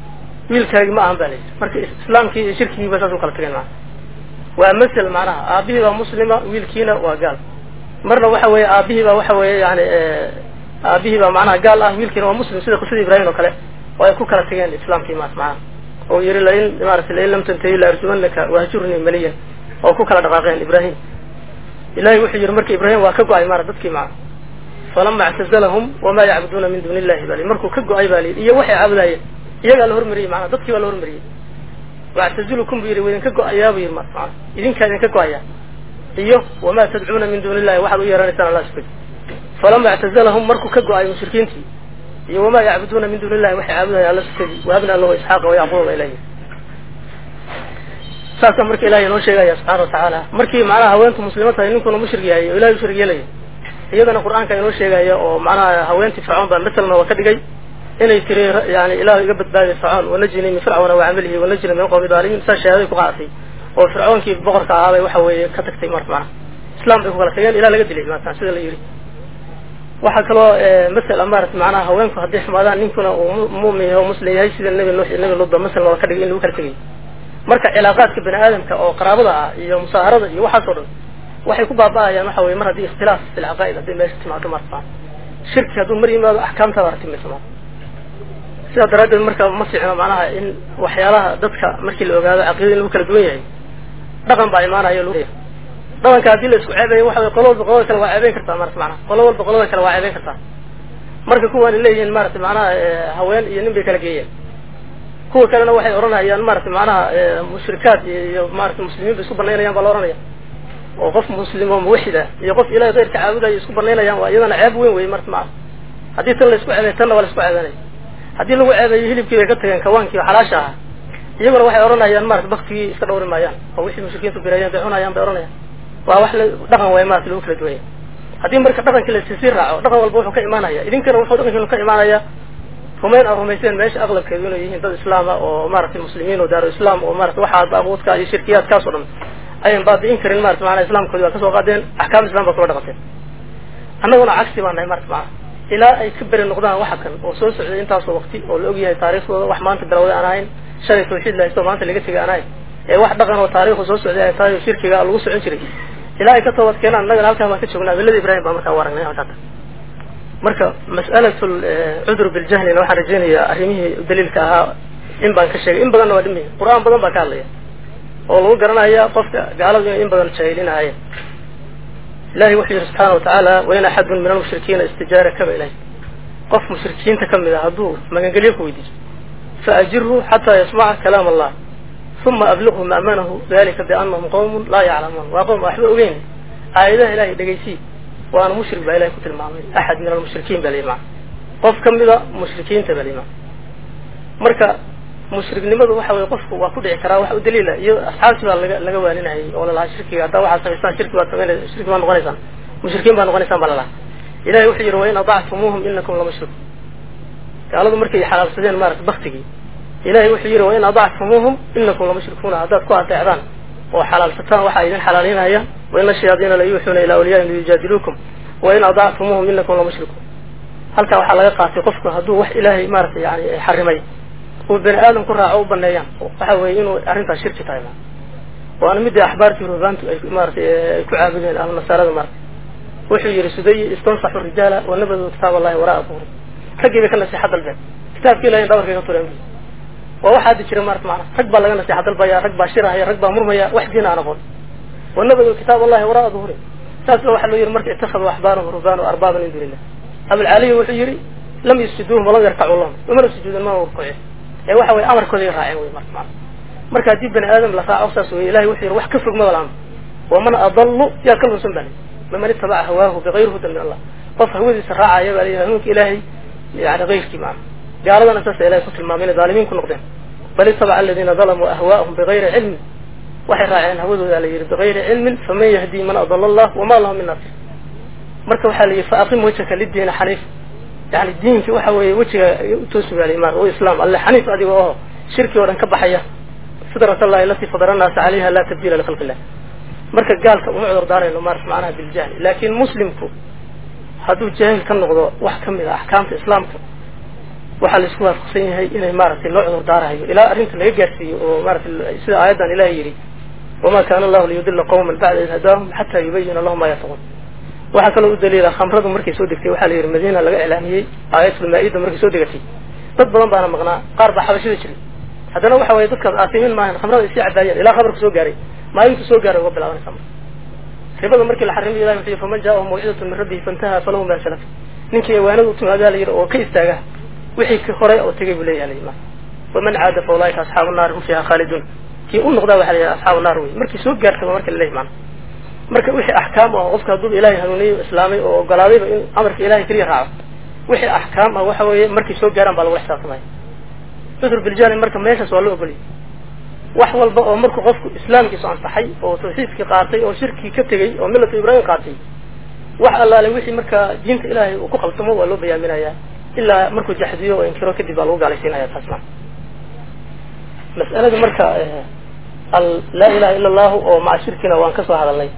wiilkaagi ma ahan ba la yidhi. Marka islaamkii iyo shirkigiiba saas u kala tageen maa waa masel macnaha. Aabihii baa muslima wiilkiina waa gaal. Marna waxa weeye aabihii baa waxa weeye yani aabihii baa macnaha gaal ah wiilkiina waa muslim. Sida qisada ibrahim oo kale oo ay ku kala tageen islaamkii maas macnaha. Oo yihi lain maarata lain lam tantahi la arjumanaka wahjurnii maliyan. Oo ku kala dhaqaaqeen ibrahim ilahay wuxuu yihi marka ibrahim waa ka go'ay mara dadkii maca falama ictazalahum wama yacbuduuna min duuni illahi bali. Markuu ka go'ay ba liyihi iyo waxay caabudayeen. Iyagaa la hormariyey macnaa dadkii baa la hormariyey wactazilukum bu yidhi wa idinka go'ayaa bu yidhi ma idinkaa idinka go'aya iyo wamaa tadcuuna min duuni illahi waxaad u yeeranaysaan alla sukay falama ictazalahum markuu ka go'ay mushrikiintii. Iyo wamaa yacbuduuna min duuni illahi waxay caabudayaan alla sukadii wahabna lahu isxaaqa wayacquuba ba ilahi saasaa marka ilahay inoo sheegaya subxana watacaala markii macnaha haweentu muslimo tahay ninkuna mushrig yahay oo ilahay u shrig yeelaya iyadana qur'aanka inoo sheegaya oo macnaha haweentii fircoon baa maselna waa ka dhigay inay tiri yani ilahu iga badbaadiy fircoon wanajinii min fircawna wacamalihi wanajinii min qowmi daalimiin. Saa shahaaday ku qaadatay oo fircoonkii boqorka ahaabay waxa weeye ka tagtay marka macnaha islam bay ku kala tageen ilaa laga dilay maatan sida la yidhi. Waxaa kaloo masala maarata macnaha haweenku hadday xumaadaan ninkuna uu mu'min yahay oo muslim yahay sida nebi nuux iyo nebi ludba masal looga ka dhigay in lagu kala tegay. Marka cilaaqaadka bani aadamka oo qaraabada ah iyo musaaharada iyo waxaas oo dhan waxay ku baaba'ayaan waxa weye mar haddii ikhtilaaf fi lcaqaa'id hadday meesha timaado marta shirki hadduu mar yimaado axkaamtaada marka sidaa daraaddeed marka ma fiicno macnaha in waxyaalaha dadka markii la ogaado caqiida in lagu kala duwan yahay dhaqan baa imaanaya dhaqanka haddii la isku ceebeeyo waxa wey qolo walba qolada kale waa ceebeyn kartaa marata macnaha. Qolo walba qolada kale waa ceebeyn kartaa. Marka kuwaani leeyihiin maarata macnaha haween iyo nin bay kala geeyeen. Kuwa kalena waxay odhanayaan maarata macnaha mushrikaad iyo maarata muslimiin bay isku banaynayaan baa la ohanaya oo qof muslim oo muwaxid ah iyo qof ilahay keyrka caabudayo isku banaynayaan waa iyadana ceeb weyn wey marata macnaha. Haddii tan la isku ceebeeyo tanna waa la isku ceebeynaya haddii lagu ceebeeyo hilibkii bay ka tageen kawaankii oo xalaasha ahaa iyaguna waxay odhanayaan marata baktigii iska dhawri maayaan oo wixii mushrikiintu birayeen bay cunayaan bay odhanayaan. Waa wax dhaqan waay maarata lagu kala duwanya haddii marka dhaqankii lasisii raaco dhaqan walba wuxuu ka imaanaya idinkana wuxuu dhaqankiinu ka imaanaya rumayn aad rumayseen meesha aqlabkeedu inay yihiin dad islaama oo maaragtay muslimiin oo daaru islam oo marata waxaa daaquudka iyo shirkiyaadkaas o dhan ayan baabi'in karin marata maanaa islamkoodi waa ka soo qaadeen axkaam islam baa kula dhaqanteen annaguna cagsi baa nahay marata maana ilaa ay ka beri noqdaan waxa kan oo soo socday intaasoo waqti oo la ogyahay taariikhdooda wax maanta bilawday aan ahayn shalay tawxiid lahaysto maanta laga tegay aan ahayn. Ee wax dhaqan oo taariikhu soo socday ay tahay shirkiga lagu socon jiray. Ilaa ay ka toobad keenaan annagana halkaan baan ka joognaa adilada ibrahim baa markaa u aragnay halkaata marka mas'alat lcudr biljahlina waxaan rajaynayaa arrimihii daliilka ahaa in baan ka sheegay in badanna waa dhimi qur'aan badan baa ka hadlaya oo lagu garanaya qofka gaaladu in badan jahilinaayeen ilahi wuxuu yihi subxaana watacaala wain axadun min almushrikiina istijaaraka ba ilahi qof mushrikiinta ka mid a hadduu magangelyo ku weydiiso faajirhu xataa yasmaca kalaam allah uma abliqhu ma'manahu dalika bianahum qawmun laa yaclamuun waa qowm waxba ogeyn aayadaha ilahay dhegaysii waana mushrik baa ilahay ku tilmaamay axad min almushrikiin ba laimaa qof kamida mushrikiinta ba laimaa marka mushriknimadu waxa weye qofku waa ku dhici karaa wax u daliila iyo asxaabti baa laga laga waaninayay oo lalahaa shirkiga haddaa waxaad samaystaan shirki baad samayn shirki baad noqonaysaan mushrikiin baad noqonaysaan baa lalahaa ilahay wuxuu yihi wain adactumuuhum inakum lamushrik gaaladu markay xalaalsadeen maarata baktigii ilahay wuxuu yihi wain adactumuuhum inakum lamushrikuuna haddaad ku adeecdaan oo xalaalsataan waxaa idin xalaalinaya waina shayaadiina layuuxuuna ilaa awliyaihim liyujaadiluukum wain adactumuuhum inakum lamushrikuun halkaa waxaa laga qaatay qofku hadduu wax ilaahay maarata yani xarimay uu bani aadam ku raaco u baneeyaan waxa weeye inuu arrintaas shirki tahay ma. Waana midii axbaartii rubaantu ay maaratay ay ku caabudeen ama nasaarada maarata wuxuu yihi sudayi istansaxu rijaala wanabadu kitaab allahi waraa duhuri raggii bay ka nasiixa dalbeen. Kitaabki ilahay dhabarkay ka tureen waa waxaa jira maarata macana rag baa laga nasiixa dalbaya rag baa shirahaya rag baa murmaya wax diin aan aqoon. Wanabadu kitaab allahi waraa duhuri saas ba waxa loo yihi marka ittakhaduu axbaarahum rubaanu arbaaban min duuni wuxuu yihi lam yusjuduuhum walam yarkacuu lahum. Umana sujuudin mana rukuucin ee waxa weye amarkooday raaceen wey marka maana marka haddii bani aadam la raaco saas weye ilahay wuxuu yihi wax ka fog maba laama waman adalu yaa ka lunsan baa maman itabaca hawaahu bigayri hudan min allah. Qof hawadiisa raacaya baa layihi hanuunka ilaahay yani gayrkii maana gaaladana saasa ilahay ku tilmaamay inay dhaalimiin ku noqdeen. Bal itabaca aladiina dalamuu ahwaahum bigayri cilmin. Waxay raaceen hawadooda la yihi bigayri cilmin faman yahdii man adala allah wama lahu min nasir. Marka waxaa la yihi faaqim wajhaka lidiina xaniif yani diinki waxa weeye wejiga utoosi baa layi o islaam alle xaniif adiga oo shirki oo dhan ka baxaya. Fidrat allahi alati fadara naasa calayha laa tabdiila likhalqi illah marka gaalka uma cudur daarayno maarata macnaha biljahli. Laakin muslimku hadduu jaahil ka noqdo wax ka mid a axkaamta islaamka waxaa la isku waafaqsan yahay inay maaragtay loo cudur daarahayo. Ilaa arrinta laga gaarsiiyo oo maarata sida aayaddan ilahi yidhi wama kana allahu liyudila qawman bacda id hadaahum xata yubayina lahum ma yataquun waxaa kaloo u daliila khamradu markay soo degtay waxaa la yidhi madiina laga iclaamiyey aayatul maa-ida markay soo degatay dad badan baana maqnaa qaar baa xabashida jiray. Haddana waxa weye dadkaas aasimiin maahan khamrada ay sii cabaayeen ilaa khabarka soo gaaray. Maalintu soo gaaray uga bilaabanaysa marka ribada markii la xarimay ilahi wuxuu yihi faman jaahu mawcidatun min rabbihi fantaha falahu ma salaf. Ninkii awaanada u timaadaa la yidhi oo ka istaaga wixii ka hore oo tegay buu leeyahay layidhi waman caada fa ulaika asxaabu nnaari hum fiiha khaaliduun. Kii u noqdaa waxa la yidhaha asxaabu naar wey markii soo gaartaba marka la leeyahy marka wixii axkaam ah qofka hadduu ilaahay hanuuniyo islaamay oo ogolaadayba in amarka ilahay keliya raaco wixii axkaam ah waxa weeye markay soo gaaraan baa lagula xisaabtamaya cudr biljani marka meeshaas waa loo ogoliyay wax walba oo markuu qofku islaamkiisu ansaxay oo tawxiidkii qaatay oo shirkii ka tegey oo millatu ibraahim qaatay wax allaale wixii markaa diinta ilaahay uu ku qaltamo waa loo bayaaminayaa. Ilaa markuu jaxdiyo oo inkiro kadib baa lagu gaalaysiinaya taas maa mas'alada marka laa ilaha ila allahu oo maca shirkina waan ka soo hadalnay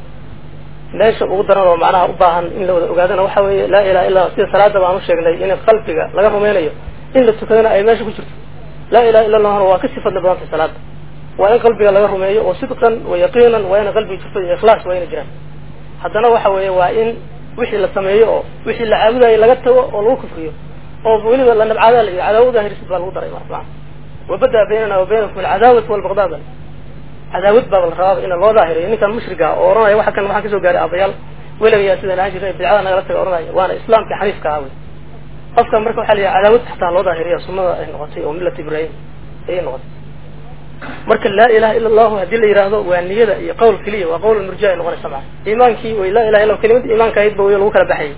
meesha ugu daran oo macnaha u baahan in la wada ogaadana waxa weeye laa ilaha illa sida salaada baan u sheegnay in qalbiga laga rumaynayo in la tukadana ay meesha ku jirto. Laa ilaha illa allahna waa ka sii fadli badantay salaada waa in qalbiga laga rumeeyo oo sidqan wa yaqiinan waa ina qalbiga jirto iyo ikhlaas waa ina jiraan. Haddana waxa weeye waa in wixii la sameeyo oo wixii la caabudayo laga tago oo lagu kufriyo oo weliba la nabcaada la cadaawad ahrisid baa lagu daray marka wabada baynana wa baynakum alcadaawatu walbaqdaa bal cadaawad baaba la rabaaba ina loo daahiriyo ninkan mushriga oo oranaya waxa kan waxaan ka soo gaaray aabayaal. Weligayaa sidaan ahaan jirnay bidcada nagala taga oranaya waana islaamka xaniifka ah wey. Qofka marka waxa la yihi cadaawad xataa loo daahiriya sunnada ay noqotay oo millat ibrahim ayay noqotay. Marka laa ilaha ila allahu haddii la yidhaahdo waa niyada iyo qowl keliya waa qowl murjia ay noqonaysa maa iimaankii way laa ilaha illa kelimada iimaanka ahayd ba way lagu kala baxayay.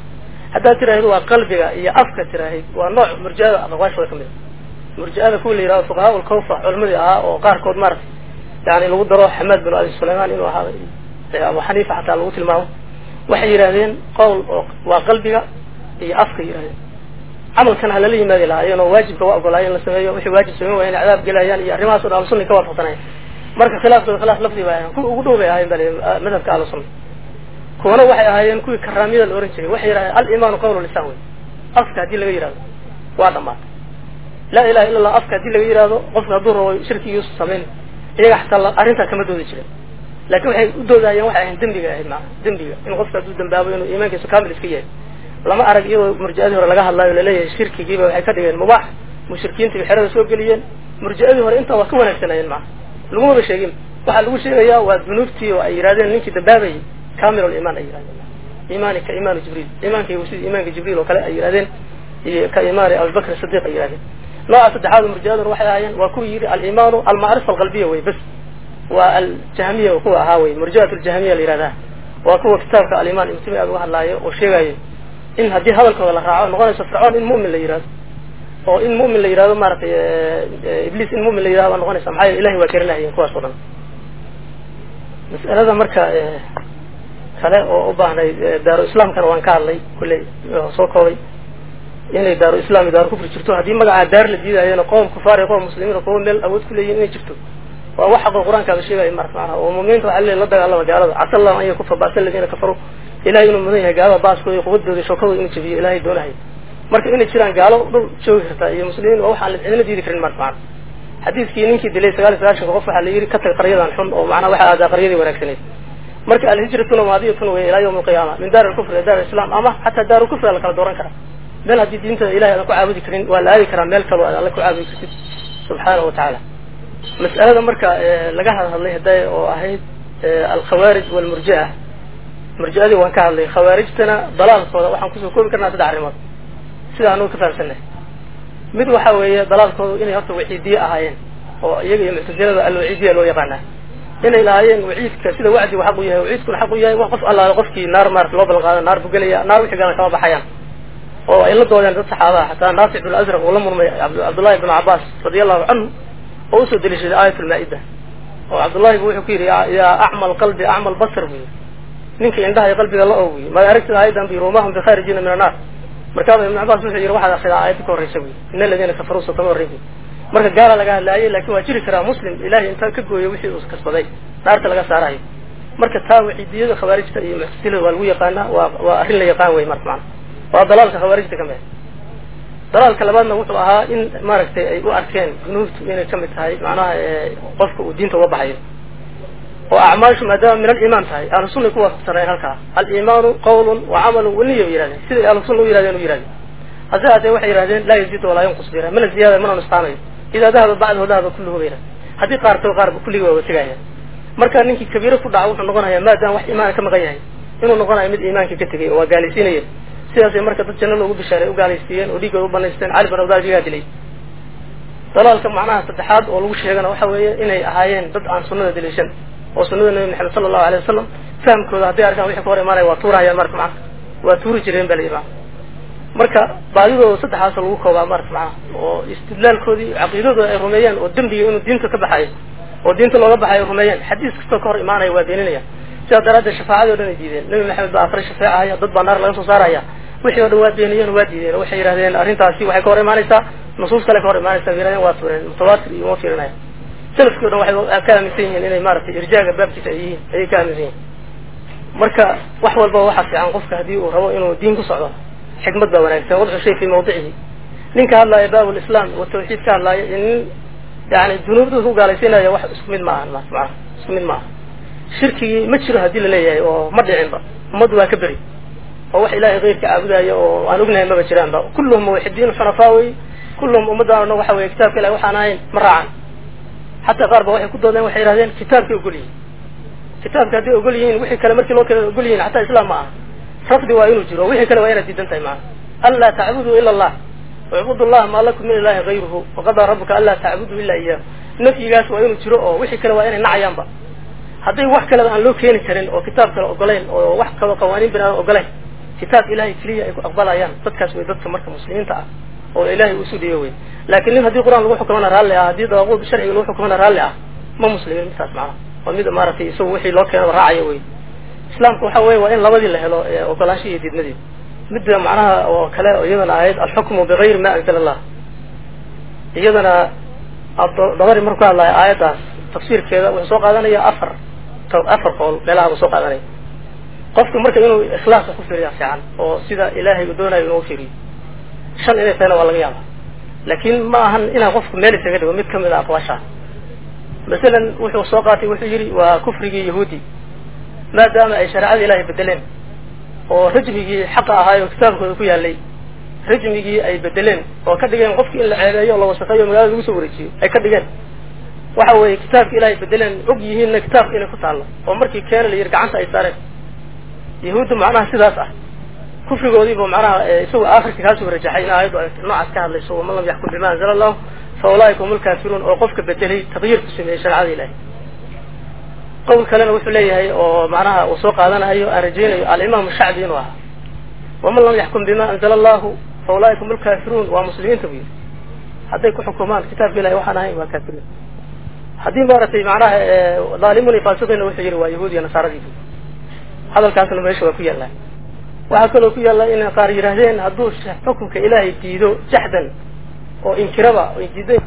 Haddaad tiraahdo waa qalbiga iyo afka tiraahid waa nooc murjiada aqwaashooda ka mid a murjiada kuwa la yihahdo fuqahaa lkawfa culimadii ahaa oo qaarkood maarata yani lagu daro xamaad bin abi sulayman inuu ahaa abu xaniifa xataa lagu tilmaamo waxay yidhahdeen qowl oo waa qalbiga iyo afka yidhahdeen camalkan halala yimaadi lahaayeen oo waajibka waa ogolaayo in la sameeyo wixii waajib sameyn waaya inay cadaab gelayaan iyo arrimahaas o dhan ahlusunna ka waafaqsanaya marka khilaafkooda khilaaf lafdi bay ahayen kuwa ugu dhow bay ahayen bal madhabka ahlusunna kuwana waxay ahaayeen kuwii karaamiyada la ohan jiray waxay yidhahdeen alimaanu qawlu lisan wey afka haddii laga yihahdo waa dhamaatay laa ilaha illa allah afka haddii laga yihahdo qofka hadduu rabo shirkigiisu samayn iyaga xataa arrintaa kama doodi jiren laakiin waxay u doodahayeen waxay ahayn dembiga ahayd maa dembiga in qofka hadduu dambaabo inuu iimaankiisu kamil iska yahay lama arag iyadoo murjiadii hore laga hadlaayo la leeyahay shirkigiiba waxay ka dhigeen mubaax mushrikiintii xerada soo geliyeen. Murjiadii hore intaa waa ka wanaagsanayeen maa lagumaba sheegin. Waxaa lagu sheegayaa waa dunuubtii oo ay yidhahdeen ninkii dambaabayay kamil liman ay yihahdeen imaani ka imaani jibriil. Iimaankaygu sida iimaanka jibriil oo kale ay yihahdeen iyo ka imaani abubakr sidiq ay yihahdeen nooca saddexaad murjiaduna waxay ahaayeen waa kuwa yidhi alimaanu almacrifa alqalbiya wey bas. Waa aljahmiya kuwa ahaa wey murjiat ljahmiya la yihahdaa waa kuwa kitaabka aliman imtimi aad uga hadlaayo oo sheegayo in haddii hadalkooda la raaco noqonayso fircoon in mu'min la yihahdo oo in mu'min la yihahdo maaragtay ibliis in mu'min la yihahdo baa noqonaysa maxaa yeele ilahi waa karinahayeen kuwaas o dhan. Mas'alada marka kale oo u baahnay daaru islaamkana waan ka hadlay kulley soo koobay inay daaru islam iyo daaru kufri jirto. Haddii magacaa daar la diidayana qoom kufaar qoom muslimiin kuwa meel awood ku leeyihiin inay jirto. Waa wax xaqo qur'aankaaba sheegaya marka macnaha oo muuminiinta waxa le la dagaalama gaalada. Casa allahu an yakufa ba'sa aladiina kafaruu ilahay inuu mudan yahay gaalada baaskooda iyo quwadooda shawkadooda inuu jabiyo ilahay doonahay marka inay jiraan gaalo dhul joogi kartaa iyo muslimiin waa waxaan cidina diidi karin marka macana xadiiskii ninkii dilay sagaal iyo sagaashanka qof waxaa la yidhi ka tag qaryadan xun oo macnaha waxaa aadaa qaryadii wanaagsaneyd marka alhijratuna maadiyatun wey ilaa yawm alqiyaama min daar alkufr ila daar islam ama xataa daar lkufri la kala dooran karaa meel haddii diinta ilahay aadan ku caabudi karin waa la aadi karaa meel kaloo aad alla ku caabudi kartid subxaana wa tacaala. Mas'alada marka laga hadlay hadday oo ahayd alkhawaarij walmurjia murjiadii waan ka hadlay. Khawaarijtana dalaalkooda waxaan ku soo koobi karnaa saddex arrimood. Sida anugu ka fahamsanay mid waxa weeye dalaalkoodu inay horta waciidiye ahaayeen oo iyaga iyo muctasilada alwaciidiya loo yaqaanaa. Inay lahaayeen waciidka sida wacdigu xaq u yahay waciidkuna xaq u yahay wax qof allaale qofkii naar maarata loo balqaado naar buu gelaya naar wixii galan kama baxayaan oo ay la doodeen dad saxaabaha xataa naafic bin azraq uu la murmay cabdullahi ibnu cabaas radia allahu canhu oo u soo deliishaday aayat lmaa-ida oo cabdullahi bu wuxuu ku yidhi yaa acmal qalbi acmal basar bu yii ninkii indhaha iyo qalbiga la og buy ma aragtid aayadan bu yiri wamahum bikharijina min annaar markaaba ibnu cabaas wuxuu yidhi waxaad akridaa aayadda ka horreysa buy in aladiina kafaruu soo kama horrey buy marka gaala laga hadlaayay laakiin waa jiri karaa muslim ilahay intaa ka gooyo wixii uu kasbaday naarta laga saarayo. Marka taa waciidiyada khawaarijta iyo muctasilada waa lagu yaqaanaa waa waa arrin la yaqaan wey marka maana waa dalaalka khawaarijta ka mid dalaalka labaadna wuxuu ahaa in maaragtay ay u arkeen dunuubtu inay ka mid tahay macnaha qofka uu diinta uga baxayo. Oo acmaashu maadaama min aliimaan tahay. Ahlu sunna ku waafaqsanayeen halkaa. Aliimaanu qawlun wa camalun waniya bay yihahdeen siday ahlu sunna u yihahdeen u yihahdeen hase haatee waxay yihahdeen laa yaziid walaa yanqus bira mana ziyaada mana nusqaamayo idaa dahaba bacdahu dahaba kulluhu bayna haddii qaar tago qaarba kulligii waa wategaya marka ninkii kabiiro ku dhaca wuxuu noqonayaa maadaama wax iimaana ka maqan yahay. Inuu noqonayo mid iimaanka ka tegay oo waa gaalaysiinaya sidaasay marka dad janno loogu bishaaray u gaalaysiiyeen oo dhiiggooda u banaysteen cali bin abdal iyagaa dilay. Dalaalka macnaha saddexaad oo lagu sheegana waxa weeye inay ahaayeen dad aan sunnada daliishan oo sunnada nabi maxamed sala allahu alay wasalam fahamkooda hadday arkaan wixii ka hor imaanaya waa tuurahayaan marka macna waa tuuri jireen ba la yidhi marka baadidooda saddexaas lagu koobaa marka macnaha oo istidlaalkoodii caqiidadooda ay rumeeyeen oo dembiga inuu diinta ka baxayo oo diinta looga baxayo rumeeyeen. Xadiis kastoo ka hor imaanaya waa beeninaya sidaa daraaddeed shafaacadii o dhan ay diideen. Nabi maxamed baa afre shafeecahaya dad baa naar laga soo saaraya. Wixii o dhan waa beeniyeen waa diideen. Waxay yidhahdeen arrintaasi waxay ka hor imaanaysaa nusuus kale ka hor imaanaysa yihahdeen waa tuureen mutawaatir iyo uma fiirinaya salafkii o dhan waxay ka aaminsan yihiin inay maaragtay irjaaga baabkiisa ay yihiin ayay ka aaminsan yihiin. Marka wax walba waxaa fiican qofka haddii uu rabo inuu diin ku socdo xikmad baa wanaagsan. Wadcu shay fii mawdicihi ninka hadlaaya baab lislaam wa tawxiid ka hadlaaya in nin yani dunuubda ku gaalaysiinaya wax isku mid ma ahan maa isku mid ma aha shirkigii ma jiro haddii la leeyahay oo ma dhicinba ummaddu waa ka beri. Oo wax ilahay keyrka caabudaya oo aan ognahay maba jiraanba kulluhum muwaxidiin xunafaa wey kulluhum ummaddan o dhan waxa weye kitaabka ilahi waxaan ahayn ma raacan xataa qaar ba waxay ku doodeen waxay yihahdeen kitaabkay ogol yihiin. Kitaabka hadday ogol yihiin wixii kale markii loo kale ogol yihiin xataa islaam ma aha. Rafdi waa inuu jiro wixii kale waa inaad diidan tahay maana anlaa tacbuduu ila allah wacbud llah maa lakum min ilahi gayruhu waqadaa rabuka anlaa tacbuduu ila iyah nafyigaas waa inuu jiro oo wixii kale waa inay nacayaanba hadday wax kaleba aan loo keeni karin oo kitaab kale ogolayn oo wax kaloo qawaaniin bini aadam ogolayn kitaab ilahay keliya ay ku aqbalayaan dadkaas way dadka marka muslimiinta ah oo ilahay uu isu dhiyo wey laakin nin haddii qur'aan lagu xukumana raalli ah haddii daaquud sharciga lagu xukumana raalli ah ma muslimin midtaas macnaha waa mid maaragtay isagu wixii loo keenaba raacayo wey islaamka waxa weye waa in labadii la helo ogolaanshihi iyo diidmadii midda macnaha oo kale iyadana ahayd alxukmu bigayri ma anzala allah. Iyadana dabari marku hadlaya aayaddaas tafsiirkeeda wuxuu soo qaadanaya afar afar qool meelaha buu soo qaadanaya qofku marka inuu ikhlaaska ku fiiriya fiican oo sida ilaahay uu doonayo inuu fiiriyo shan inay tahayna waa laga yaaba laakin ma ahan inaan qofku meel isaga dhigo mid ka mid a aqwaashaha masalan wuxuu soo qaatay wuxuu yidhi waa kufrigii yahuudi maadaama ay shareecada ilaahay bedeleen oo rajmigii xaqa ahaayo kitaabkooda ku yaalay rajmigii ay bedeleen oo ka dhigeen qofkii in la ceebeeyo o la wasaqeeyo magaalada lagu soo wareejiyo ay ka dhigeen waxa weeye kitaabka ilaahay bedeleen og yihiinna kitaabka inay ku taallo. Oo markii keena la yidhi gacanta ay saareen. Yahuudda macnaha sidaas ah. Kufrigoodiiba macnaha isagu akhirka kaasoo rajaxay in aayaddu ay noocaas ka hadlayso waman lam yaxkum bima anzala allahu fa ulaa'ika hum lkaafiruun oo qofka bedelay taqyiir ku sameeyey shareecada ilahay qowl kalena wuxuu leeyahay oo macnaha uu soo qaadanayo aan rajaynayo alimaam shacbi inuu ahaa. Waman lam yaxkum bima anzala allahu fa ulaa'ika hum lkaafiruun waa muslimiinta bu yidhi. Hadday ku xukumaan kitaabka ilahay waxaan ahayn waa kaafiriin haddii maaragtay macnaha dhaalimun iyo faasiqiinna wuxuu yidhi waa yahuud iyo nasaaradiibu hadalkaasna meesha waa ku yaallaa waxaa kaloo ku yaalla in qaar yidhaahdeen hadduu xukunka ilaahay diido jaxdan oo inkiraba ay diidan